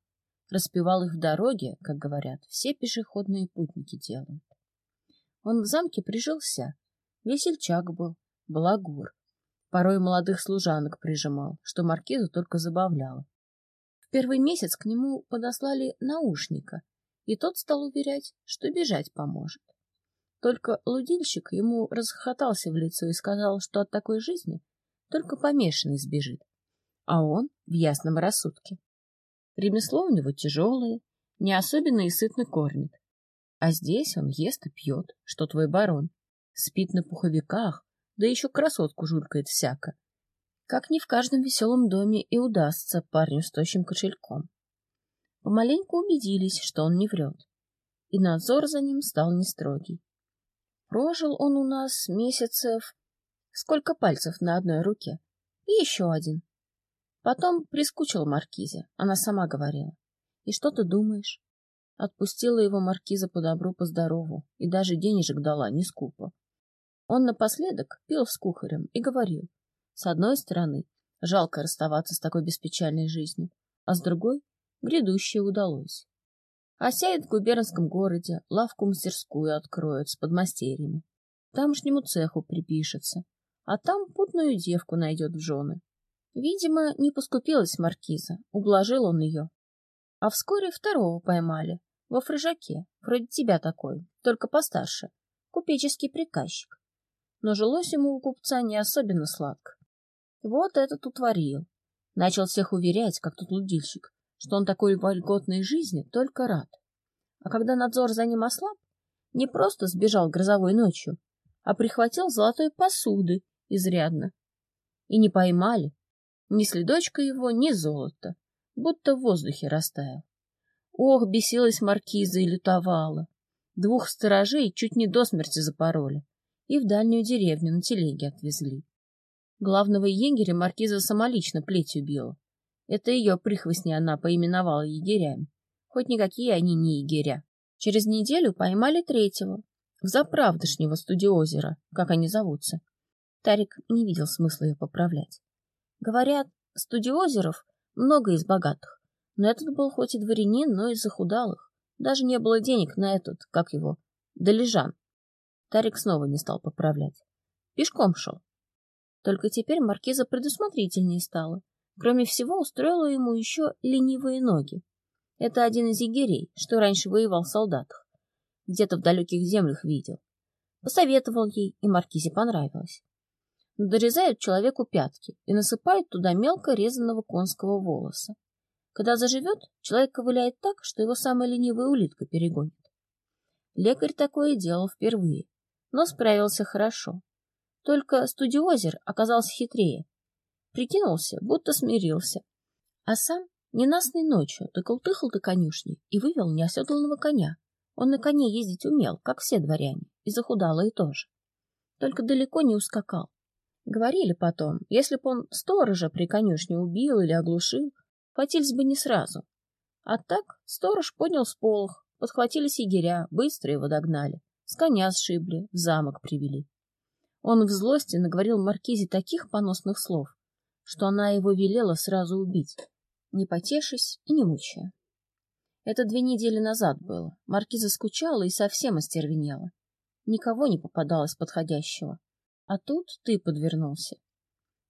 Распевал их в дороге, как говорят, все пешеходные путники делают. Он в замке прижился. Весельчак был, балагур. Порой молодых служанок прижимал, что маркизу только забавляло. Первый месяц к нему подослали наушника, и тот стал уверять, что бежать поможет. Только лудильщик ему расхохотался в лицо и сказал, что от такой жизни только помешанный сбежит, а он в ясном рассудке. Ремесло у него тяжелое, не особенно и сытно кормит, а здесь он ест и пьет, что твой барон. Спит на пуховиках, да еще красотку жулькает всяко. Как не в каждом веселом доме и удастся парню с тощим кошельком. Помаленьку убедились, что он не врет, и надзор за ним стал нестрогий. Прожил он у нас месяцев... Сколько пальцев на одной руке? И еще один. Потом прискучил Маркизе, она сама говорила. И что ты думаешь? Отпустила его Маркиза по добру, по здорову, и даже денежек дала, не скупо. Он напоследок пил с кухарем и говорил, с одной стороны, жалко расставаться с такой беспечальной жизнью, а с другой, грядущее удалось. А сядет в губернском городе, лавку-мастерскую откроет с подмастерьями, тамошнему цеху припишется, а там путную девку найдет в жены. Видимо, не поскупилась маркиза, ублажил он ее. А вскоре второго поймали, во фрыжаке, вроде тебя такой, только постарше, купеческий приказчик. Но жилось ему у купца не особенно сладко. Вот этот утворил. Начал всех уверять, как тот лудильщик, что он такой вольготной жизни только рад. А когда надзор за ним ослаб, не просто сбежал грозовой ночью, а прихватил золотой посуды изрядно. И не поймали ни следочка его, ни золота, будто в воздухе растаял. Ох, бесилась маркиза и лютовала. Двух сторожей чуть не до смерти запороли и в дальнюю деревню на телеге отвезли. Главного егеря маркиза самолично плетью била. Это ее прихвостни она поименовала егерями. Хоть никакие они не егеря. Через неделю поймали третьего, в заправдышнего студиозера, как они зовутся. Тарик не видел смысла ее поправлять. Говорят, студиозеров много из богатых, но этот был хоть и дворянин, но и захудалых. Даже не было денег на этот, как его, Долежан. Тарик снова не стал поправлять. Пешком шел. Только теперь маркиза предусмотрительнее стала. Кроме всего, устроила ему еще ленивые ноги. Это один из егерей, что раньше воевал в солдатах. Где-то в далеких землях видел. Посоветовал ей, и маркизе понравилось. Дорезают человеку пятки и насыпают туда мелко резаного конского волоса. Когда заживет, человек ковыляет так, что его самая ленивая улитка перегонит. Лекарь такое делал впервые, но справился хорошо. Только студиозер оказался хитрее. Прикинулся, будто смирился. А сам ненастной ночью доколтыхал до конюшни и вывел неоседланного коня. Он на коне ездить умел, как все дворяне, и захудалые тоже. Только далеко не ускакал. Говорили потом, если б он сторожа при конюшне убил или оглушил, хватились бы не сразу. А так сторож поднял сполох, подхватились егеря, быстро его догнали, с коня сшибли, в замок привели. Он в злости наговорил Маркизе таких поносных слов, что она его велела сразу убить, не потешись и не мучая. Это две недели назад было. Маркиза скучала и совсем остервенела. Никого не попадалось подходящего. А тут ты подвернулся.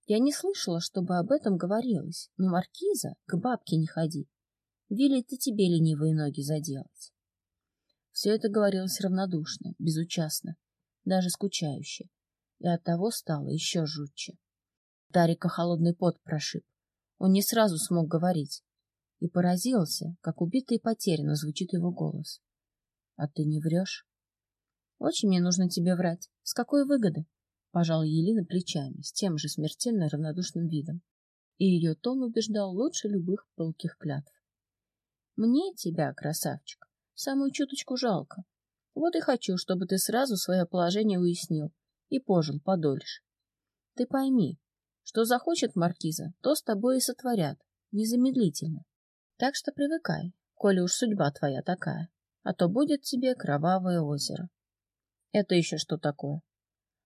Я не слышала, чтобы об этом говорилось, но Маркиза к бабке не ходи. Велит и тебе ленивые ноги заделать. Все это говорилось равнодушно, безучастно, даже скучающе и оттого стало еще жутче. Тарика холодный пот прошиб. Он не сразу смог говорить и поразился, как убитый и потерянно звучит его голос. — А ты не врешь? — Очень мне нужно тебе врать. С какой выгоды? — пожала Елена плечами, с тем же смертельно равнодушным видом. И ее тон убеждал лучше любых пылких клятв. — Мне тебя, красавчик, самую чуточку жалко. Вот и хочу, чтобы ты сразу свое положение уяснил и пожил подольше. Ты пойми, что захочет маркиза, то с тобой и сотворят, незамедлительно. Так что привыкай, коли уж судьба твоя такая, а то будет тебе кровавое озеро. Это еще что такое?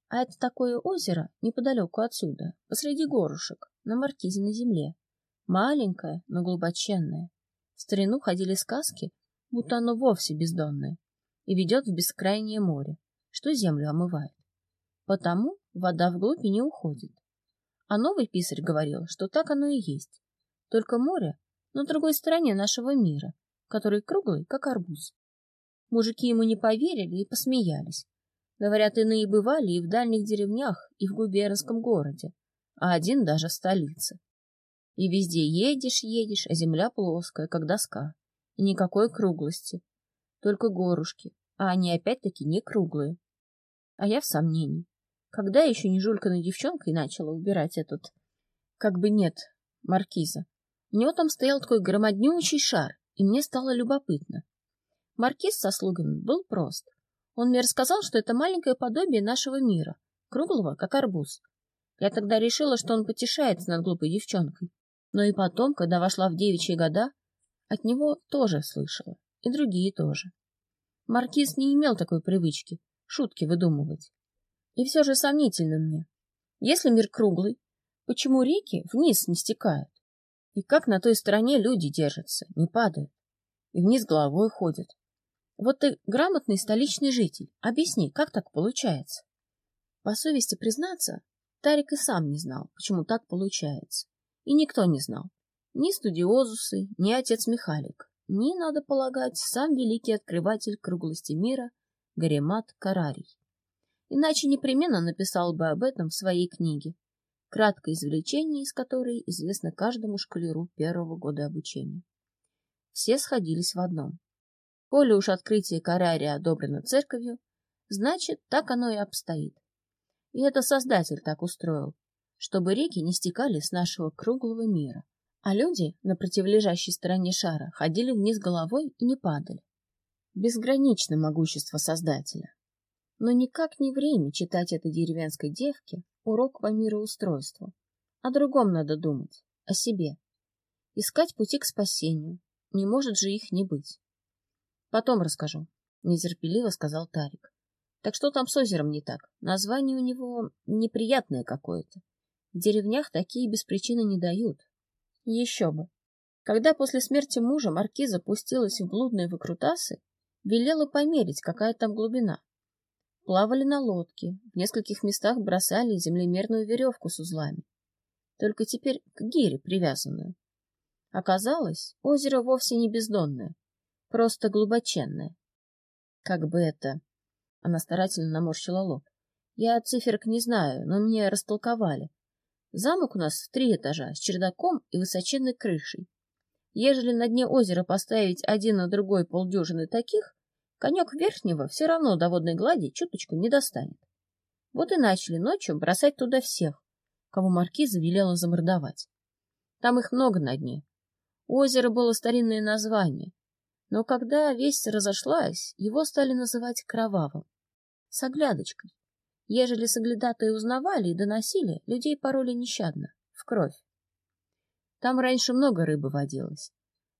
А это такое озеро неподалеку отсюда, посреди горушек, на маркизиной земле. Маленькое, но глубоченное. В старину ходили сказки, будто оно вовсе бездонное, и ведет в бескрайнее море, что землю омывает. Потому вода вглубь не уходит. А новый писарь говорил, что так оно и есть. Только море на другой стороне нашего мира, который круглый, как арбуз. Мужики ему не поверили и посмеялись. Говорят, иные бывали и в дальних деревнях, и в губернском городе, а один даже в столице. И везде едешь, едешь, а земля плоская, как доска, и никакой круглости, только горушки, а они опять-таки не круглые. А я в сомнении. Когда еще не жульканой девчонкой начала убирать этот Как бы нет, маркиза. У него там стоял такой громаднючий шар, и мне стало любопытно. Маркиз со слугами был прост. Он мне рассказал, что это маленькое подобие нашего мира, круглого, как арбуз. Я тогда решила, что он потешается над глупой девчонкой. Но и потом, когда вошла в девичьи года, от него тоже слышала, и другие тоже. Маркиз не имел такой привычки шутки выдумывать. И все же сомнительно мне. Если мир круглый, почему реки вниз не стекают? И как на той стороне люди держатся, не падают? И вниз головой ходят. Вот ты грамотный столичный житель. Объясни, как так получается? По совести признаться, Тарик и сам не знал, почему так получается. И никто не знал. Ни студиозусы, ни отец Михалик, ни, надо полагать, сам великий открыватель круглости мира Гаремат Карарий. Иначе непременно написал бы об этом в своей книге, краткое извлечение из которой известно каждому школяру первого года обучения. Все сходились в одном. Коли уж открытие Карария одобрено церковью, значит, так оно и обстоит. И это Создатель так устроил, чтобы реки не стекали с нашего круглого мира, а люди на противолежащей стороне шара ходили вниз головой и не падали. Безгранично могущество Создателя. Но никак не время читать этой деревенской девке урок по мироустройству. О другом надо думать, о себе. Искать пути к спасению. Не может же их не быть. Потом расскажу, — нетерпеливо сказал Тарик. Так что там с озером не так? Название у него неприятное какое-то. В деревнях такие без причины не дают. Еще бы. Когда после смерти мужа маркиза пустилась в блудные выкрутасы, велела померить, какая там глубина. Плавали на лодке, в нескольких местах бросали землемерную веревку с узлами. Только теперь к гире привязанную. Оказалось, озеро вовсе не бездонное, Просто глубоченная. Как бы это... Она старательно наморщила лоб. Я циферок не знаю, но мне растолковали. Замок у нас в три этажа, с чердаком и высоченной крышей. Ежели на дне озера поставить один на другой полдюжины таких, конек верхнего все равно до водной глади чуточку не достанет. Вот и начали ночью бросать туда всех, кого маркиза велела замордовать. Там их много на дне. У озера было старинное название, но когда весть разошлась, его стали называть кровавым. С оглядочкой. Ежели соглядатые узнавали и доносили, людей пороли нещадно, в кровь. Там раньше много рыбы водилось.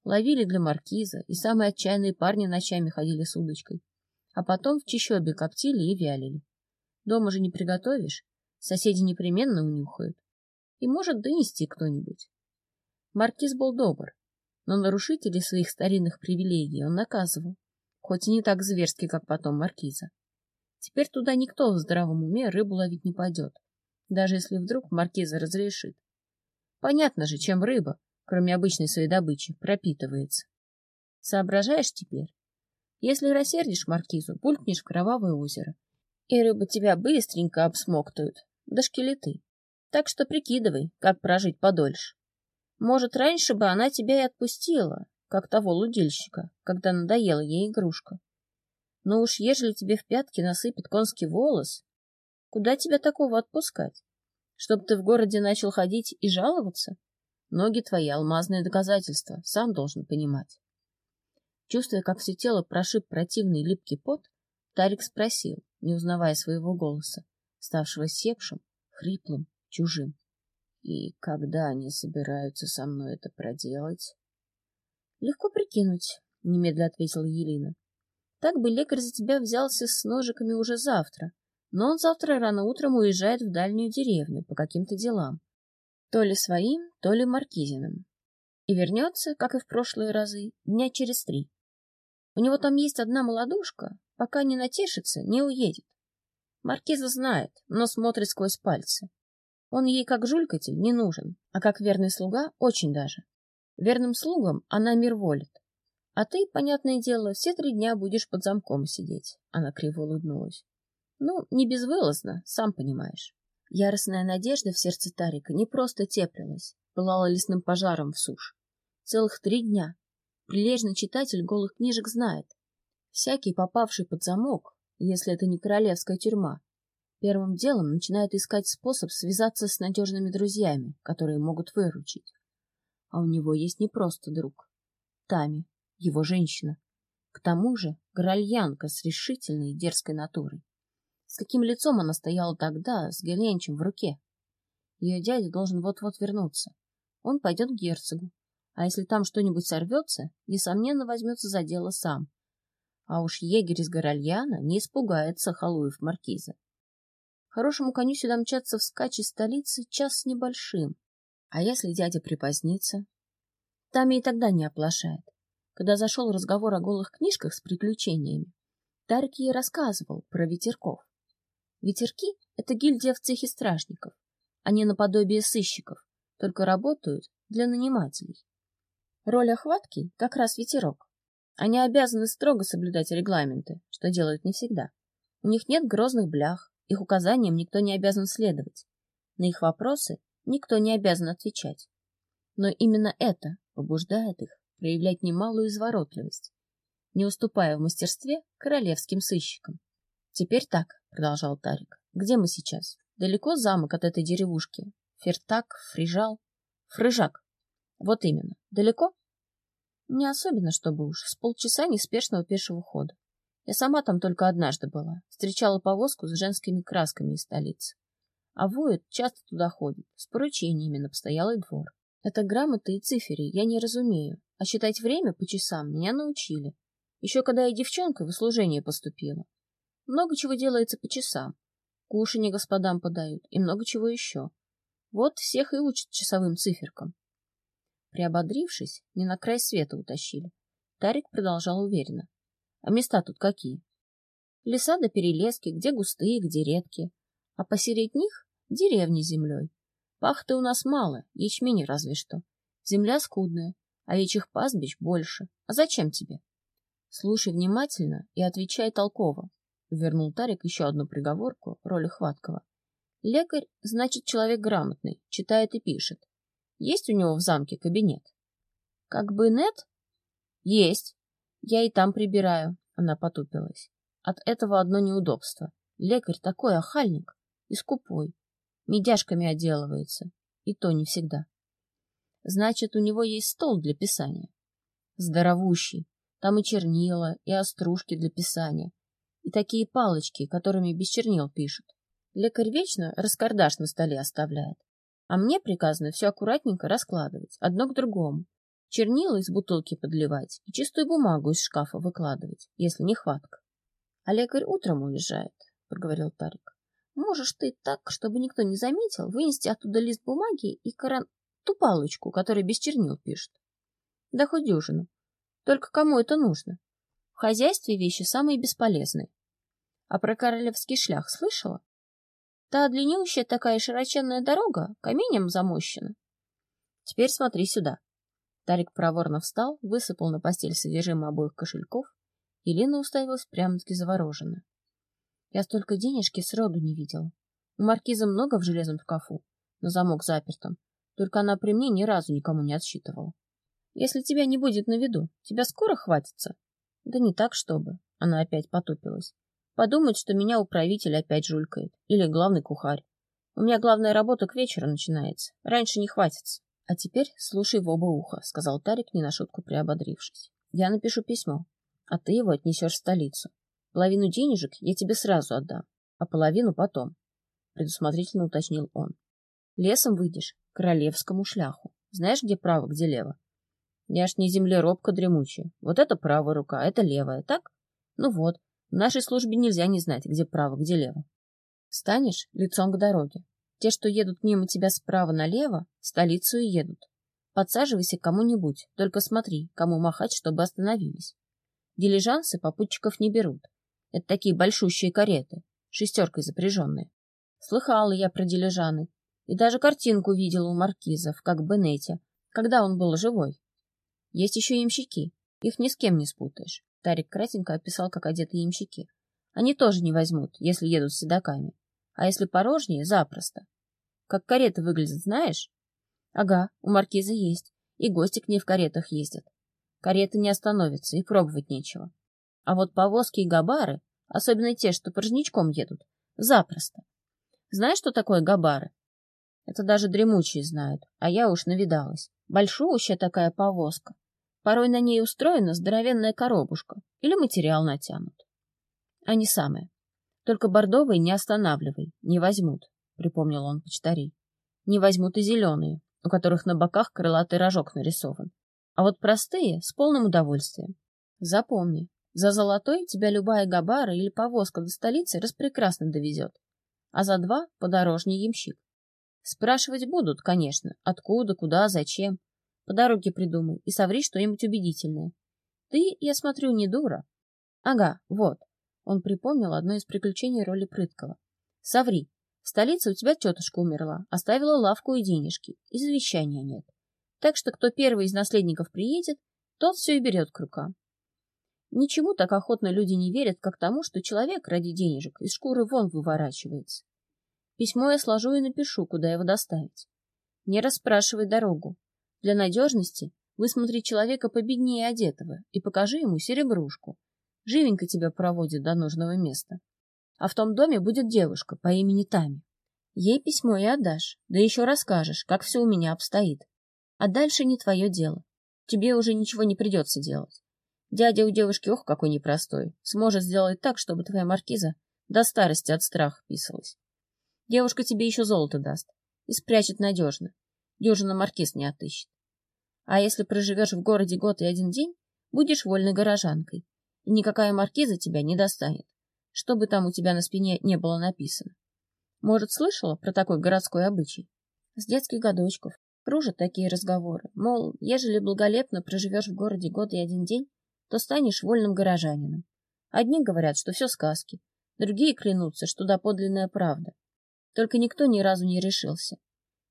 Ловили для маркиза, и самые отчаянные парни ночами ходили с удочкой. А потом в чищобе коптили и вялили. Дома же не приготовишь, соседи непременно унюхают. И может донести кто-нибудь. Маркиз был добр, но нарушителей своих старинных привилегий он наказывал, хоть и не так зверски, как потом маркиза. Теперь туда никто в здравом уме рыбу ловить не пойдет, даже если вдруг маркиза разрешит. Понятно же, чем рыба, кроме обычной своей добычи, пропитывается. Соображаешь теперь? Если рассердишь маркизу, булькнешь в кровавое озеро, и рыбы тебя быстренько обсмоктают, до шкелеты. Так что прикидывай, как прожить подольше. Может, раньше бы она тебя и отпустила, как того лудильщика, когда надоела ей игрушка. Но уж ежели тебе в пятки насыпет конский волос, куда тебя такого отпускать? Чтоб ты в городе начал ходить и жаловаться? Ноги твои — алмазные доказательства, сам должен понимать. Чувствуя, как все тело прошиб противный липкий пот, Тарик спросил, не узнавая своего голоса, ставшего севшим, хриплым, чужим. И когда они собираются со мной это проделать? — Легко прикинуть, — немедля ответила Елена. — Так бы лекарь за тебя взялся с ножиками уже завтра, но он завтра рано утром уезжает в дальнюю деревню по каким-то делам. То ли своим, то ли Маркизиным. И вернется, как и в прошлые разы, дня через три. У него там есть одна молодушка, пока не натешится, не уедет. Маркиза знает, но смотрит сквозь пальцы. Он ей как жулькатель не нужен, а как верный слуга очень даже. Верным слугам она мир волит. А ты, понятное дело, все три дня будешь под замком сидеть. Она криво улыбнулась. Ну, не безвылазно, сам понимаешь. Яростная надежда в сердце Тарика не просто теплилась, пылала лесным пожаром в сушь. Целых три дня. Прилежный читатель голых книжек знает. Всякий, попавший под замок, если это не королевская тюрьма, Первым делом начинают искать способ связаться с надежными друзьями, которые могут выручить. А у него есть не просто друг. Тами, его женщина. К тому же горальянка с решительной и дерзкой натурой. С каким лицом она стояла тогда, с геленчем в руке. Ее дядя должен вот-вот вернуться. Он пойдет к герцогу. А если там что-нибудь сорвется, несомненно, возьмется за дело сам. А уж егерь из Горальяна не испугается халуев маркиза. Хорошему коню сюда мчаться вскачь из столицы час с небольшим. А если дядя припозднится? Там и тогда не оплошает. Когда зашел разговор о голых книжках с приключениями, Тарик ей рассказывал про ветерков. Ветерки — это гильдия в цехе стражников. Они наподобие сыщиков, только работают для нанимателей. Роль охватки — как раз ветерок. Они обязаны строго соблюдать регламенты, что делают не всегда. У них нет грозных блях, их указаниям никто не обязан следовать. На их вопросы никто не обязан отвечать. Но именно это побуждает их проявлять немалую изворотливость, не уступая в мастерстве королевским сыщикам. «Теперь так», — продолжал Тарик. «Где мы сейчас? Далеко замок от этой деревушки? Фертак, Фрижал?» «Фрыжак». «Вот именно. Далеко?» «Не особенно, чтобы уж. С полчаса неспешного пешего хода. Я сама там только однажды была. Встречала повозку с женскими красками из столицы. А Воет часто туда ходит, с поручениями на постоялый двор. Это грамоты и циферы я не разумею, а считать время по часам меня научили. Еще когда я девчонкой в услужение поступила. Много чего делается по часам. Кушанье господам подают и много чего еще. Вот всех и учат часовым циферкам. Приободрившись, не на край света утащили. Тарик продолжал уверенно. А места тут какие? Леса до перелески, где густые, где редкие. А посередь них деревни землей. Пахты у нас мало, ячмени разве что. Земля скудная, а ячих пастбищ больше. А зачем тебе? Слушай внимательно и отвечай толково. Вернул Тарик еще одну приговорку роли Хваткова. Лекарь, значит, человек грамотный, читает и пишет. Есть у него в замке кабинет? Как бы нет? Есть. Я и там прибираю, она потупилась. От этого одно неудобство. Лекарь такой охальник и скупой. Медяшками отделывается. И то не всегда. Значит, у него есть стол для писания. Здоровущий. Там и чернила, и остружки для писания. И такие палочки, которыми без чернил пишут. Лекарь вечно раскардаш на столе оставляет. А мне приказано все аккуратненько раскладывать, одно к другому, чернила из бутылки подливать и чистую бумагу из шкафа выкладывать, если не хватка. — А лекарь утром уезжает, — проговорил Тарик. — Можешь ты так, чтобы никто не заметил, вынести оттуда лист бумаги и корон... ту палочку, которая без чернил пишет. Да хоть дюжину. Только кому это нужно? Хозяйстве вещи самые бесполезные. А про королевский шлях слышала? Та длиннющая такая широченная дорога каменем замощена. Теперь смотри сюда. Тарик проворно встал, высыпал на постель содержимое обоих кошельков, и Лина уставилась прямо-таки завороженно. Я столько денежки сроду не видела. У маркиза много в железном шкафу, но замок запертом. Только она при мне ни разу никому не отсчитывала. Если тебя не будет на виду, тебя скоро хватится? Да не так, чтобы. Она опять потупилась. Подумать, что меня управитель опять жулькает. Или главный кухарь. У меня главная работа к вечеру начинается. Раньше не хватится. А теперь слушай в оба уха, сказал Тарик, не на шутку приободрившись. Я напишу письмо, а ты его отнесешь в столицу. Половину денежек я тебе сразу отдам, а половину потом, предусмотрительно уточнил он. Лесом выйдешь к королевскому шляху. Знаешь, где право, где лево? Я ж не землеробка дремучая. Вот это правая рука, а это левая, так? Ну вот, в нашей службе нельзя не знать, где право, где лево. Станешь лицом к дороге. Те, что едут мимо тебя справа налево, в столицу и едут. Подсаживайся к кому-нибудь, только смотри, кому махать, чтобы остановились. Дилижансы попутчиков не берут. Это такие большущие кареты, шестеркой запряженные. Слыхала я про дилижаны. И даже картинку видела у маркизов, как в Бенете, когда он был живой. Есть еще ямщики. Их ни с кем не спутаешь. Тарик кратенько описал, как одеты ямщики. Они тоже не возьмут, если едут с седаками. А если порожнее, запросто. Как карета выглядит, знаешь? Ага, у маркиза есть. И гости к ней в каретах ездят. Кареты не остановятся, и пробовать нечего. А вот повозки и габары, особенно те, что порожничком едут, Запросто. Знаешь, что такое габары? Это даже дремучие знают, а я уж навидалась. Большущая такая повозка. Порой на ней устроена здоровенная коробушка или материал натянут. Они самые. Только бордовые не останавливай, не возьмут, припомнил он почтарей. Не возьмут и зеленые, у которых на боках крылатый рожок нарисован. А вот простые с полным удовольствием. Запомни, за золотой тебя любая габара или повозка до столицы распрекрасно довезет, а за два — подорожнее ямщик. Спрашивать будут, конечно, откуда, куда, зачем. По дороге придумай и соври что-нибудь убедительное. Ты, я смотрю, не дура. Ага, вот. Он припомнил одно из приключений роли Прыткова. Соври. В столице у тебя тетушка умерла, оставила лавку и денежки, и завещания нет. Так что кто первый из наследников приедет, тот все и берет к рукам. Ничему так охотно люди не верят, как тому, что человек ради денежек из шкуры вон выворачивается. Письмо я сложу и напишу, куда его доставить. Не расспрашивай дорогу. Для надежности высмотри человека победнее одетого и покажи ему серебрушку. Живенько тебя проводит до нужного места. А в том доме будет девушка по имени Тами. Ей письмо и отдашь, да еще расскажешь, как все у меня обстоит. А дальше не твое дело. Тебе уже ничего не придется делать. Дядя у девушки, ох, какой непростой, сможет сделать так, чтобы твоя маркиза до старости от страха писалась. Девушка тебе еще золото даст и спрячет надежно. Дюжина маркиз не отыщет. А если проживешь в городе год и один день, будешь вольной горожанкой, и никакая маркиза тебя не достанет, что бы там у тебя на спине не было написано. Может, слышала про такой городской обычай? С детских годочков кружат такие разговоры, мол, ежели благолепно проживешь в городе год и один день, то станешь вольным горожанином. Одни говорят, что все сказки, другие клянутся, что доподлинная правда. Только никто ни разу не решился.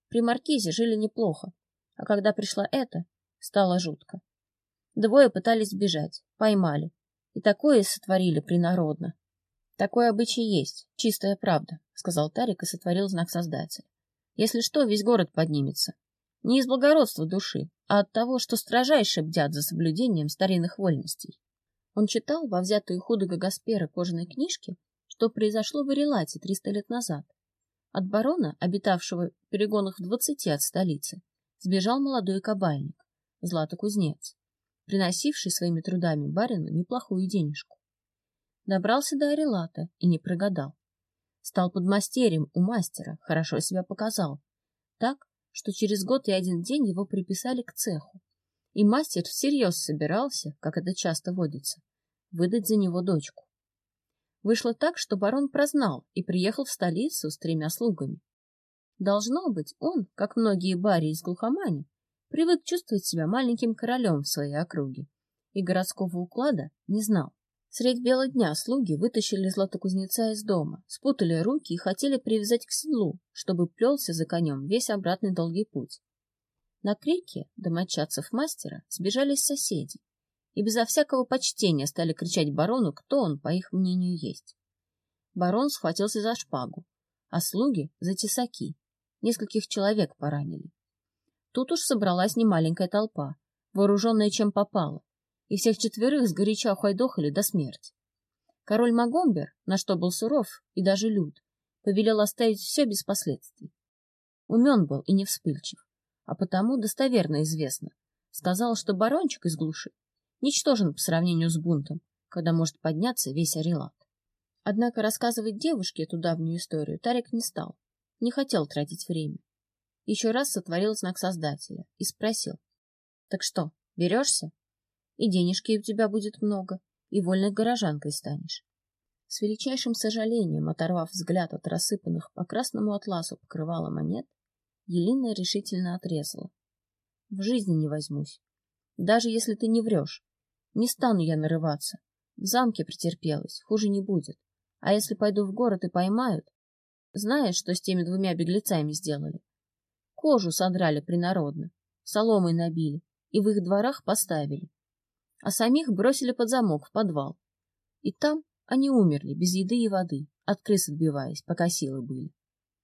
При Маркизе жили неплохо, а когда пришла эта, стало жутко. Двое пытались сбежать, поймали, и такое сотворили принародно. Такой обычай есть, чистая правда, сказал Тарик и сотворил знак Создателя. Если что, весь город поднимется. Не из благородства души, а от того, что строжайше бдят за соблюдением старинных вольностей. Он читал во взятую худого Гаспера кожаной книжке, что произошло в Ирелате 300 лет назад. От барона, обитавшего в перегонах в двадцати от столицы, сбежал молодой кабальник, Златокузнец, приносивший своими трудами барину неплохую денежку. Добрался до Арелата и не прогадал. Стал подмастерьем у мастера, хорошо себя показал. Так, что через год и один день его приписали к цеху. И мастер всерьез собирался, как это часто водится, выдать за него дочку. Вышло так, что барон прознал и приехал в столицу с тремя слугами. Должно быть, он, как многие бари из глухомани, привык чувствовать себя маленьким королем в своей округе и городского уклада не знал. Средь бела дня слуги вытащили златокузнеца из дома, спутали руки и хотели привязать к седлу, чтобы плелся за конем весь обратный долгий путь. На крики домочадцев мастера сбежались соседи и безо всякого почтения стали кричать барону, кто он, по их мнению, есть. Барон схватился за шпагу, а слуги — за тесаки. Нескольких человек поранили. Тут уж собралась немаленькая толпа, вооруженная чем попало, и всех четверых сгоряча ухайдохали до смерти. Король Магомбер, на что был суров и даже лют, повелел оставить все без последствий. Умен был и не вспыльчив, а потому достоверно известно. Сказал, что барончик из глуши ничтожен по сравнению с бунтом, когда может подняться весь Арелат. Однако рассказывать девушке эту давнюю историю Тарик не стал, не хотел тратить время. Еще раз сотворил знак Создателя и спросил, «Так что, берешься?» и денежки у тебя будет много, и вольной горожанкой станешь. С величайшим сожалением, оторвав взгляд от рассыпанных по красному атласу покрывала монет, Елена решительно отрезала. В жизни не возьмусь. Даже если ты не врешь. Не стану я нарываться. В замке претерпелась, хуже не будет. А если пойду в город и поймают? Знаешь, что с теми двумя беглецами сделали? Кожу содрали принародно, соломой набили и в их дворах поставили а самих бросили под замок в подвал. И там они умерли без еды и воды, от крыс отбиваясь, пока силы были.